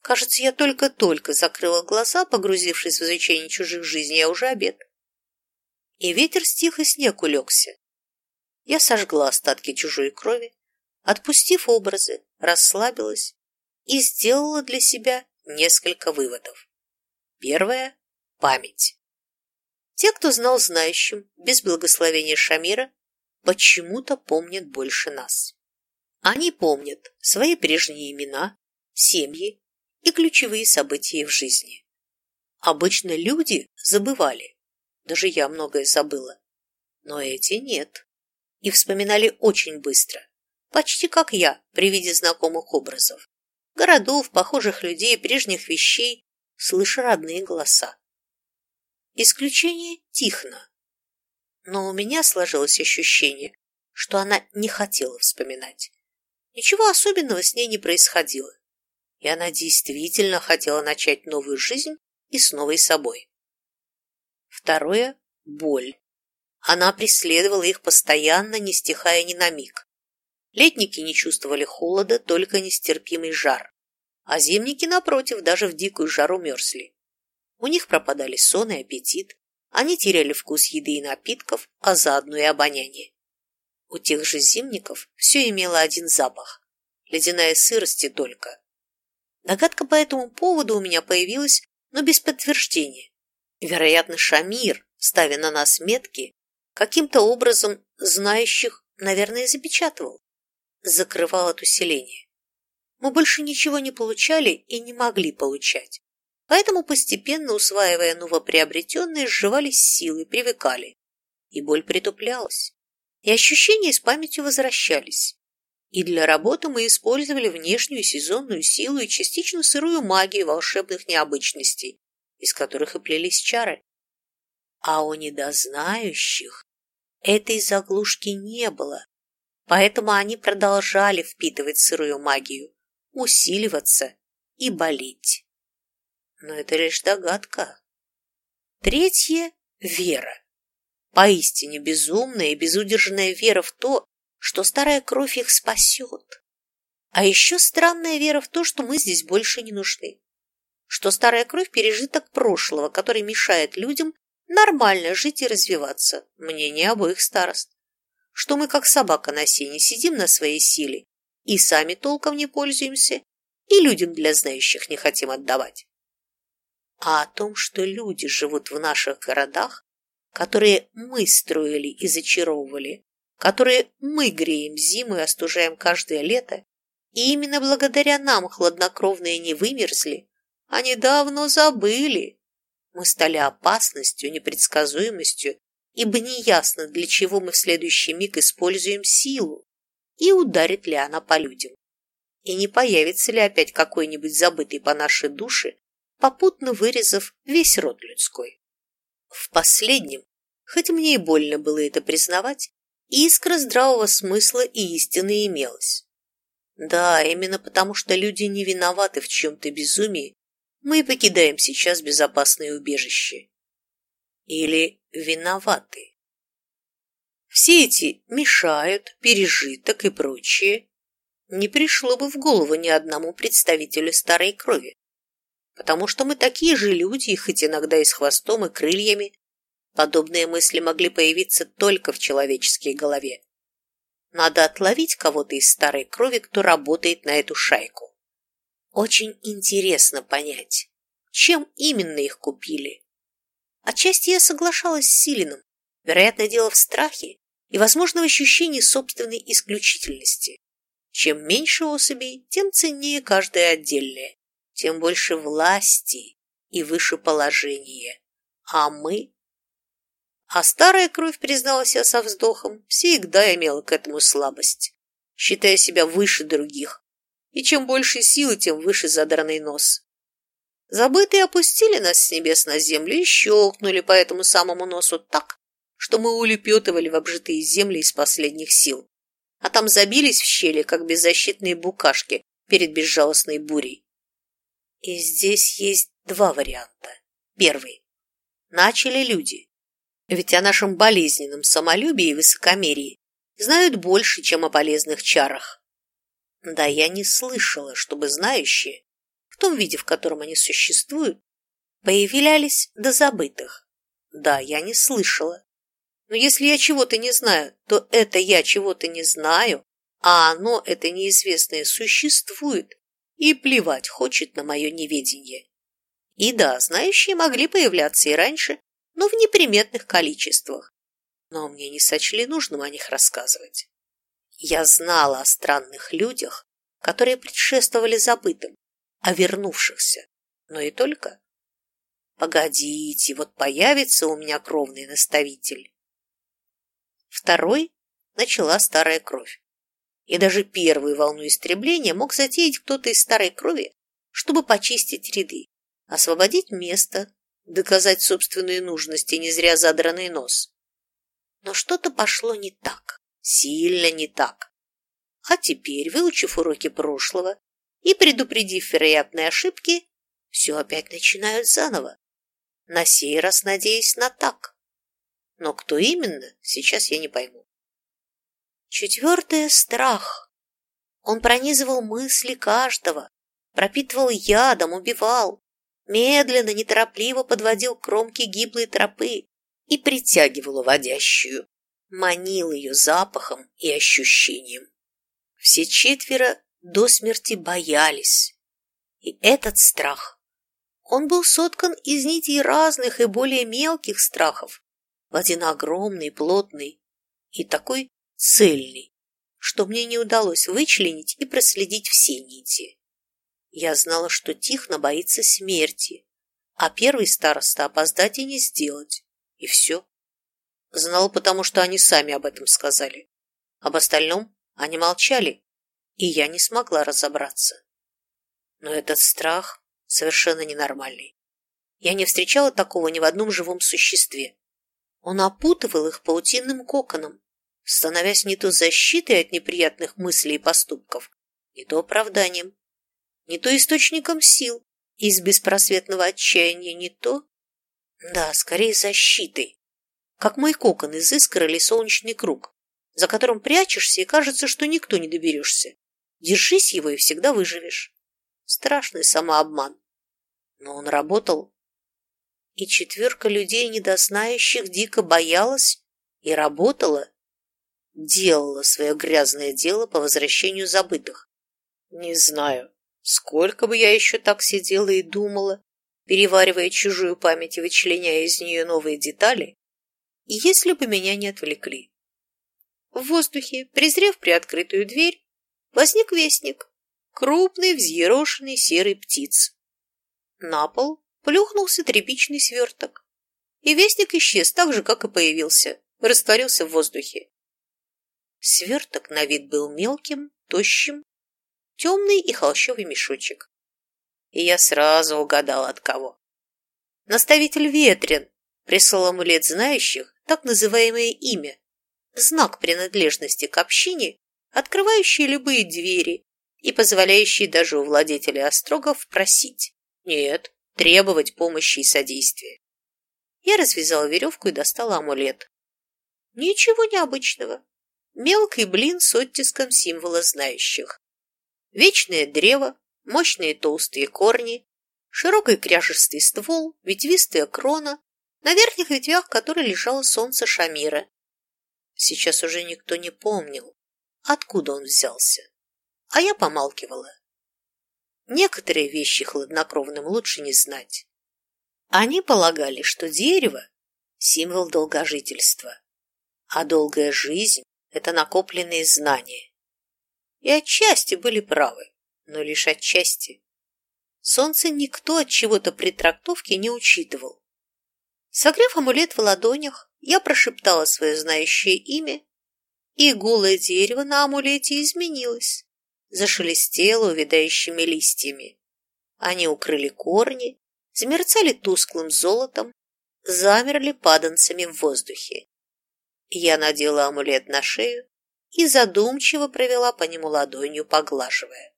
Кажется, я только-только закрыла глаза, погрузившись в изучение чужих жизней, а уже обед. И ветер стих, и снег улегся. Я сожгла остатки чужой крови, отпустив образы, расслабилась и сделала для себя несколько выводов. Первое – память. Те, кто знал знающим, без благословения Шамира, почему-то помнят больше нас. Они помнят свои прежние имена, семьи и ключевые события в жизни. Обычно люди забывали, даже я многое забыла, но эти нет, и вспоминали очень быстро, почти как я при виде знакомых образов, городов, похожих людей, прежних вещей, слыша родные голоса. Исключение Тихна, но у меня сложилось ощущение, что она не хотела вспоминать. Ничего особенного с ней не происходило и она действительно хотела начать новую жизнь и с новой собой. Второе – боль. Она преследовала их постоянно, не стихая ни на миг. Летники не чувствовали холода, только нестерпимый жар, а зимники, напротив, даже в дикую жару мерзли. У них пропадали сон и аппетит, они теряли вкус еды и напитков, а заодно и обоняние. У тех же зимников все имело один запах – ледяная сырость и только. Догадка по этому поводу у меня появилась, но без подтверждения. Вероятно, Шамир, ставя на нас метки, каким-то образом знающих, наверное, запечатывал, закрывал от усиления. Мы больше ничего не получали и не могли получать, поэтому, постепенно усваивая новоприобретенное, сживались силы, привыкали, и боль притуплялась, и ощущения с памятью возвращались. И для работы мы использовали внешнюю сезонную силу и частично сырую магию волшебных необычностей, из которых и плелись чары. А у недознающих этой заглушки не было, поэтому они продолжали впитывать сырую магию, усиливаться и болеть. Но это лишь догадка. Третье – вера. Поистине безумная и безудержная вера в то, что старая кровь их спасет. А еще странная вера в то, что мы здесь больше не нужны. Что старая кровь – пережиток прошлого, который мешает людям нормально жить и развиваться. Мнение обоих старост. Что мы, как собака на сене, сидим на своей силе и сами толком не пользуемся, и людям для знающих не хотим отдавать. А о том, что люди живут в наших городах, которые мы строили и зачаровывали, которые мы греем зиму и остужаем каждое лето, и именно благодаря нам хладнокровные не вымерзли, они давно забыли. Мы стали опасностью, непредсказуемостью, ибо неясно, для чего мы в следующий миг используем силу, и ударит ли она по людям. И не появится ли опять какой-нибудь забытый по нашей душе, попутно вырезав весь род людской. В последнем, хоть мне и больно было это признавать, искра здравого смысла и истины имелась. Да, именно потому, что люди не виноваты в чем-то безумии, мы покидаем сейчас безопасное убежище. Или виноваты. Все эти мешают, пережиток и прочее не пришло бы в голову ни одному представителю старой крови, потому что мы такие же люди, хоть иногда и с хвостом и крыльями, Подобные мысли могли появиться только в человеческой голове. Надо отловить кого-то из старой крови, кто работает на эту шайку. Очень интересно понять, чем именно их купили. Отчасти я соглашалась с Силиным. Вероятно, дело в страхе и, возможно, в ощущении собственной исключительности. Чем меньше особей, тем ценнее каждая отдельная, тем больше власти и выше положения. А мы... А старая кровь, призналась я со вздохом, всегда имела к этому слабость, считая себя выше других. И чем больше силы, тем выше задранный нос. Забытые опустили нас с небес на землю и щелкнули по этому самому носу так, что мы улепетывали в обжитые земли из последних сил, а там забились в щели, как беззащитные букашки перед безжалостной бурей. И здесь есть два варианта. Первый. Начали люди. Ведь о нашем болезненном самолюбии и высокомерии знают больше, чем о полезных чарах. Да я не слышала, чтобы знающие, в том виде, в котором они существуют, появлялись до забытых. Да, я не слышала. Но если я чего-то не знаю, то это я чего-то не знаю, а оно, это неизвестное, существует и плевать хочет на мое неведение. И да, знающие могли появляться и раньше, но в неприметных количествах. Но мне не сочли нужным о них рассказывать. Я знала о странных людях, которые предшествовали забытым, о вернувшихся, но и только. Погодите, вот появится у меня кровный наставитель. Второй начала старая кровь. И даже первую волну истребления мог затеять кто-то из старой крови, чтобы почистить ряды, освободить место, доказать собственную нужность и не зря задранный нос. Но что-то пошло не так, сильно не так. А теперь, выучив уроки прошлого и предупредив вероятные ошибки, все опять начинают заново, на сей раз надеясь на так. Но кто именно, сейчас я не пойму. Четвертое – страх. Он пронизывал мысли каждого, пропитывал ядом, убивал, медленно, неторопливо подводил кромки гиблой тропы и притягивал уводящую, манил ее запахом и ощущением. Все четверо до смерти боялись. И этот страх, он был соткан из нитей разных и более мелких страхов один огромный, плотный и такой цельный, что мне не удалось вычленить и проследить все нити. Я знала, что Тихно боится смерти, а первый староста опоздать и не сделать. И все. Знала, потому что они сами об этом сказали. Об остальном они молчали, и я не смогла разобраться. Но этот страх совершенно ненормальный. Я не встречала такого ни в одном живом существе. Он опутывал их паутинным коконом, становясь не то защитой от неприятных мыслей и поступков, не то оправданием не то источником сил из беспросветного отчаяния, не то... Да, скорее защитой. Как мой кокон из искр или солнечный круг, за которым прячешься и кажется, что никто не доберешься. Держись его и всегда выживешь. Страшный самообман. Но он работал. И четверка людей, недознающих, дико боялась и работала. Делала свое грязное дело по возвращению забытых. Не знаю, Сколько бы я еще так сидела и думала, переваривая чужую память и вычленяя из нее новые детали, если бы меня не отвлекли. В воздухе, презрев приоткрытую дверь, возник вестник, крупный взъерошенный серый птиц. На пол плюхнулся тряпичный сверток, и вестник исчез так же, как и появился, растворился в воздухе. Сверток на вид был мелким, тощим темный и холщовый мешочек. И я сразу угадал от кого. Наставитель Ветрен прислал амулет знающих, так называемое имя, знак принадлежности к общине, открывающий любые двери и позволяющий даже у владетеля острогов просить, нет, требовать помощи и содействия. Я развязал веревку и достал амулет. Ничего необычного. Мелкий блин с оттиском символа знающих. Вечное древо, мощные толстые корни, широкий кряжестый ствол, ветвистая крона, на верхних ветвях которой лежало солнце Шамира. Сейчас уже никто не помнил, откуда он взялся, а я помалкивала. Некоторые вещи хладнокровным лучше не знать. Они полагали, что дерево – символ долгожительства, а долгая жизнь – это накопленные знания. И отчасти были правы, но лишь отчасти. Солнце никто от чего-то при трактовке не учитывал. Согрев амулет в ладонях, я прошептала свое знающее имя, и голое дерево на амулете изменилось, зашелестело увядающими листьями. Они укрыли корни, замерцали тусклым золотом, замерли паданцами в воздухе. Я надела амулет на шею и задумчиво провела по нему ладонью, поглаживая.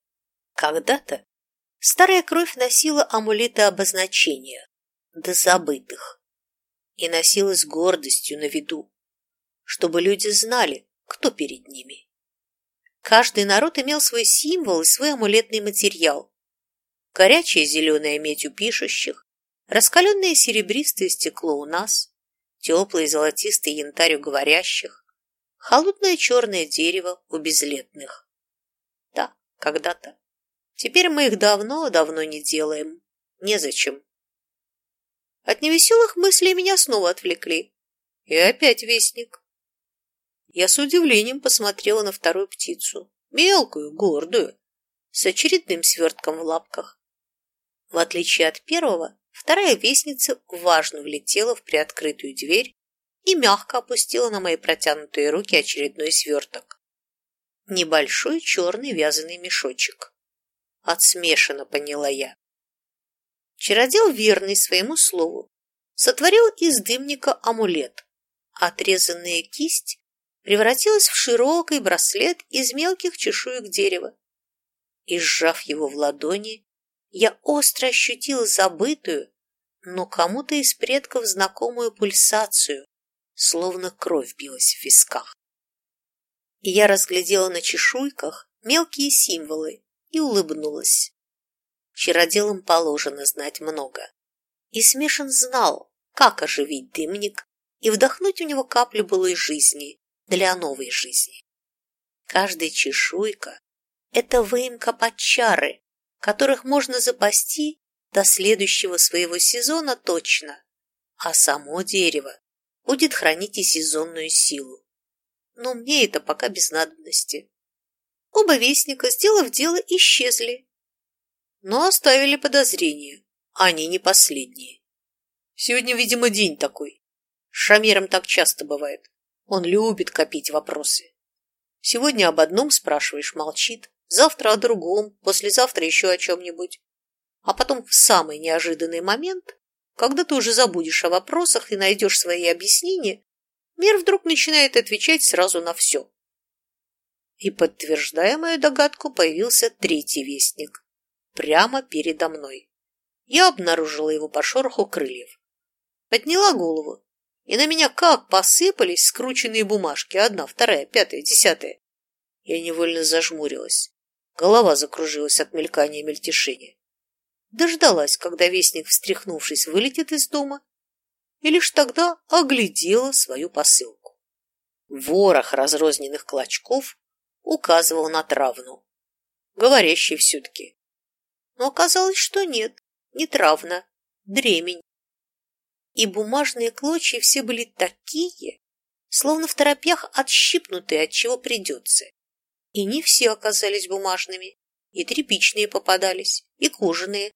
Когда-то старая кровь носила амулеты обозначения, до забытых, и носила с гордостью на виду, чтобы люди знали, кто перед ними. Каждый народ имел свой символ и свой амулетный материал, горячая зеленая медь у пишущих, раскаленное серебристое стекло у нас, теплый золотистый янтарь у говорящих, холодное черное дерево у безлетных. Да, когда-то. Теперь мы их давно-давно не делаем. Незачем. От невеселых мыслей меня снова отвлекли. И опять вестник. Я с удивлением посмотрела на вторую птицу, мелкую, гордую, с очередным свертком в лапках. В отличие от первого, вторая вестница важно влетела в приоткрытую дверь и мягко опустила на мои протянутые руки очередной сверток. Небольшой черный вязаный мешочек. Отсмешано поняла я. Чародел, верный своему слову, сотворил из дымника амулет. Отрезанная кисть превратилась в широкий браслет из мелких чешуек дерева. И, сжав его в ладони, я остро ощутила забытую, но кому-то из предков знакомую пульсацию, словно кровь билась в висках. И я разглядела на чешуйках мелкие символы и улыбнулась. Чароделам положено знать много. И Смешан знал, как оживить дымник и вдохнуть у него каплю былой жизни для новой жизни. Каждая чешуйка – это выемка под чары, которых можно запасти до следующего своего сезона точно, а само дерево будет хранить и сезонную силу. Но мне это пока без надобности. Оба вестника, сделав дело, исчезли, но оставили подозрения. Они не последние. Сегодня, видимо, день такой. С так часто бывает. Он любит копить вопросы. Сегодня об одном спрашиваешь, молчит завтра о другом, послезавтра еще о чем-нибудь. А потом в самый неожиданный момент, когда ты уже забудешь о вопросах и найдешь свои объяснения, мир вдруг начинает отвечать сразу на все. И, подтверждая мою догадку, появился третий вестник. Прямо передо мной. Я обнаружила его по шороху крыльев. Подняла голову, и на меня как посыпались скрученные бумажки, одна, вторая, пятая, десятая. Я невольно зажмурилась. Голова закружилась от мелькания и мельтешения. Дождалась, когда вестник, встряхнувшись, вылетит из дома, и лишь тогда оглядела свою посылку. Ворох разрозненных клочков указывал на травну. Говорящий все-таки. Но оказалось, что нет, не травна, дремень. И бумажные клочья все были такие, словно в торопях отщипнутые, от чего придется. И не все оказались бумажными, и тряпичные попадались, и кожаные.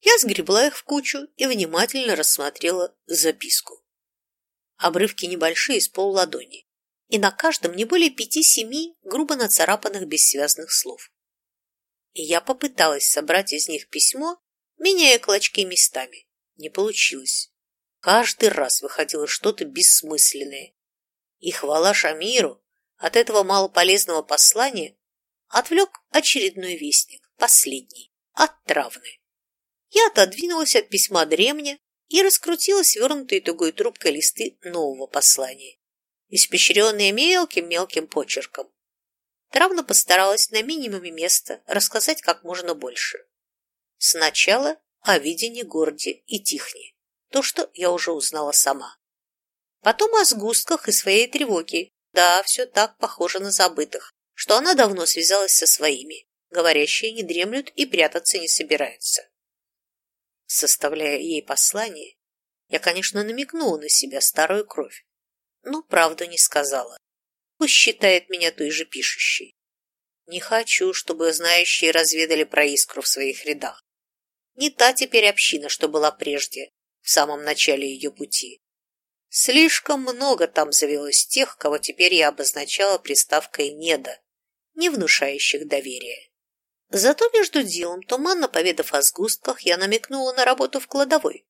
Я сгребла их в кучу и внимательно рассмотрела записку. Обрывки небольшие, с полладони, и на каждом не более пяти-семи грубо нацарапанных бессвязных слов. И я попыталась собрать из них письмо, меняя клочки местами. Не получилось. Каждый раз выходило что-то бессмысленное. И хвала Шамиру, от этого малополезного послания отвлек очередной вестник, последний, от травны. Я отодвинулась от письма дремня и раскрутила свернутые тугой трубкой листы нового послания, испещренные мелким-мелким почерком. Травна постаралась на минимуме места рассказать как можно больше. Сначала о видении городе и Тихне, то, что я уже узнала сама. Потом о сгустках и своей тревоге, да, все так похоже на забытых, что она давно связалась со своими. Говорящие не дремлют и прятаться не собираются. Составляя ей послание, я, конечно, намекнула на себя старую кровь, но правду не сказала. Пусть считает меня той же пишущей. Не хочу, чтобы знающие разведали про искру в своих рядах. Не та теперь община, что была прежде, в самом начале ее пути. Слишком много там завелось тех, кого теперь я обозначала приставкой «неда», не внушающих доверия. Зато между делом, туманно поведав о сгустках, я намекнула на работу в кладовой.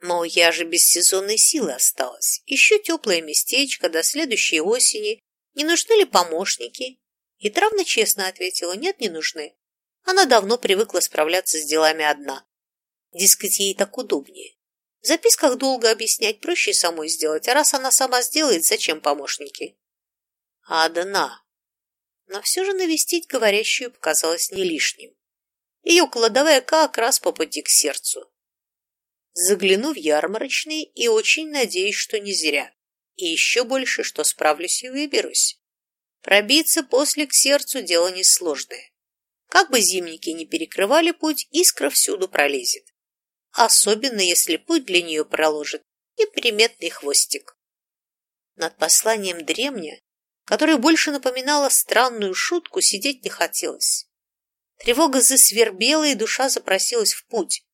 Мол, я же без сезонной силы осталась. Еще теплое местечко до следующей осени. Не нужны ли помощники? И травно честно ответила, нет, не нужны. Она давно привыкла справляться с делами одна. Дескать, ей так удобнее. В записках долго объяснять, проще самой сделать, а раз она сама сделает, зачем помощники? Одна. Но все же навестить говорящую показалось не лишним. Ее кладовая как раз по пути к сердцу. Загляну в ярмарочный и очень надеюсь, что не зря. И еще больше, что справлюсь и выберусь. Пробиться после к сердцу дело несложное. Как бы зимники не перекрывали путь, искра всюду пролезет особенно если путь для нее проложит неприметный хвостик. Над посланием древня, которое больше напоминало странную шутку, сидеть не хотелось. Тревога засвербела, и душа запросилась в путь.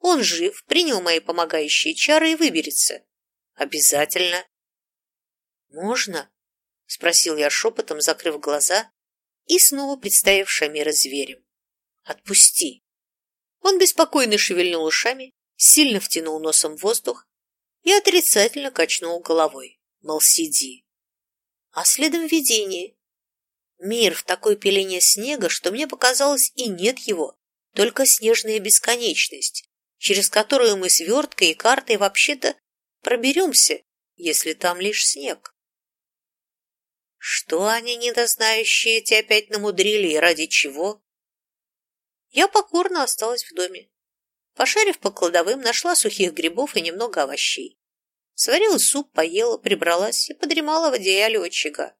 Он жив, принял мои помогающие чары и выберется. Обязательно. «Можно?» — спросил я шепотом, закрыв глаза и снова представив Шамира зверем. «Отпусти!» Он беспокойно шевельнул ушами, сильно втянул носом воздух и отрицательно качнул головой, мол, сиди. А следом видение. Мир в такой пелене снега, что мне показалось и нет его, только снежная бесконечность, через которую мы с верткой и картой вообще-то проберемся, если там лишь снег. Что они недознающие эти опять намудрили и ради чего? Я покорно осталась в доме. Пошарив по кладовым, нашла сухих грибов и немного овощей. Сварила суп, поела, прибралась и подремала в одеяле очага.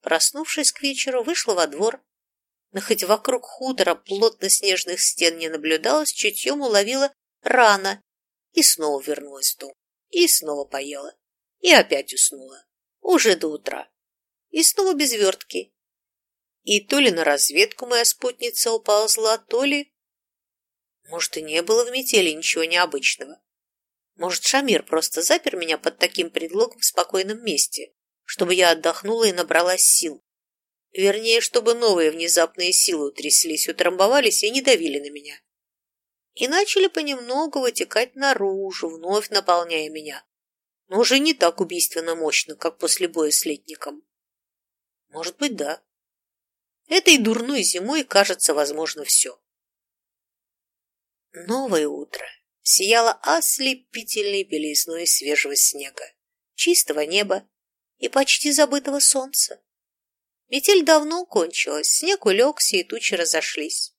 Проснувшись к вечеру, вышла во двор, но хоть вокруг хутора плотно снежных стен не наблюдалось, чутьем уловила рано и снова вернулась в дом. И снова поела. И опять уснула. Уже до утра. И снова без вертки. И то ли на разведку моя спутница уползла, то ли... Может, и не было в метели ничего необычного. Может, Шамир просто запер меня под таким предлогом в спокойном месте, чтобы я отдохнула и набралась сил. Вернее, чтобы новые внезапные силы утряслись, утрамбовались и не давили на меня. И начали понемногу вытекать наружу, вновь наполняя меня. Но уже не так убийственно мощно, как после боя с летником. Может быть, да. Этой дурной зимой кажется возможно все. Новое утро сияло ослепительной белизной свежего снега, чистого неба и почти забытого солнца. Метель давно кончилась, снег улегся и тучи разошлись.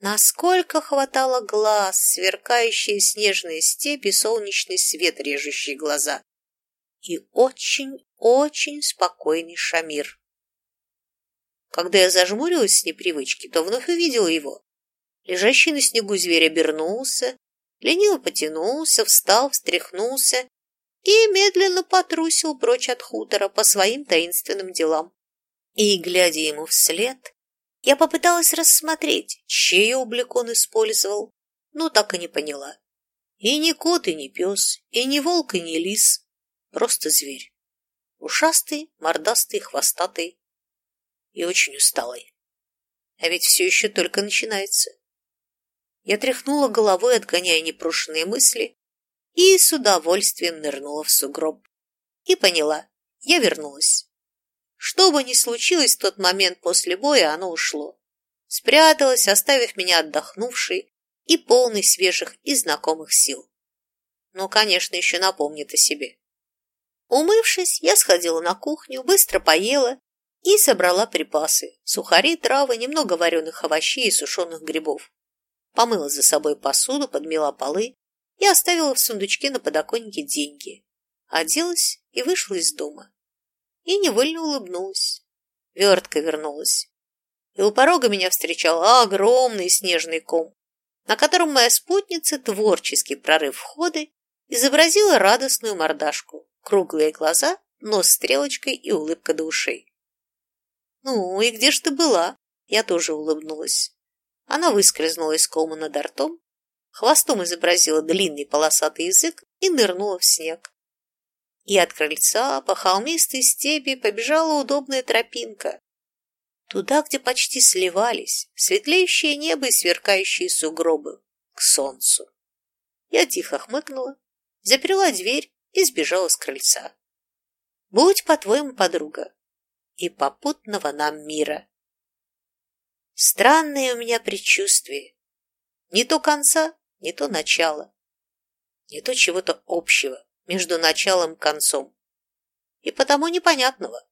Насколько хватало глаз, сверкающие снежные степи, солнечный свет, режущий глаза. И очень-очень спокойный Шамир. Когда я зажмурилась с непривычки, то вновь увидела его. Лежащий на снегу зверь обернулся, лениво потянулся, встал, встряхнулся и медленно потрусил прочь от хутора по своим таинственным делам. И, глядя ему вслед, я попыталась рассмотреть, чей облик он использовал, но так и не поняла. И не кот, и не пес, и не волк, и не лис, просто зверь. Ушастый, мордастый, хвостатый, и очень усталой. А ведь все еще только начинается. Я тряхнула головой, отгоняя непрошенные мысли, и с удовольствием нырнула в сугроб. И поняла, я вернулась. Что бы ни случилось в тот момент после боя, оно ушло. Спряталось, оставив меня отдохнувшей и полной свежих и знакомых сил. Но, конечно, еще напомнит о себе. Умывшись, я сходила на кухню, быстро поела и собрала припасы – сухари, травы, немного вареных овощей и сушеных грибов. Помыла за собой посуду, подмела полы и оставила в сундучке на подоконнике деньги. Оделась и вышла из дома. И невольно улыбнулась. Вертка вернулась. И у порога меня встречал огромный снежный ком. на котором моя спутница, творчески прорыв входы, изобразила радостную мордашку, круглые глаза, нос стрелочкой и улыбка до ушей. «Ну, и где ж ты была?» Я тоже улыбнулась. Она выскользнула из колма над ртом, хвостом изобразила длинный полосатый язык и нырнула в снег. И от крыльца по холмистой степи побежала удобная тропинка. Туда, где почти сливались светлеющее небо и сверкающие сугробы, к солнцу. Я тихо хмыкнула, заперла дверь и сбежала с крыльца. Будь по-твоему, подруга, и попутного нам мира. Странное у меня предчувствие. Не то конца, не то начала. Не то чего-то общего между началом и концом. И потому непонятного.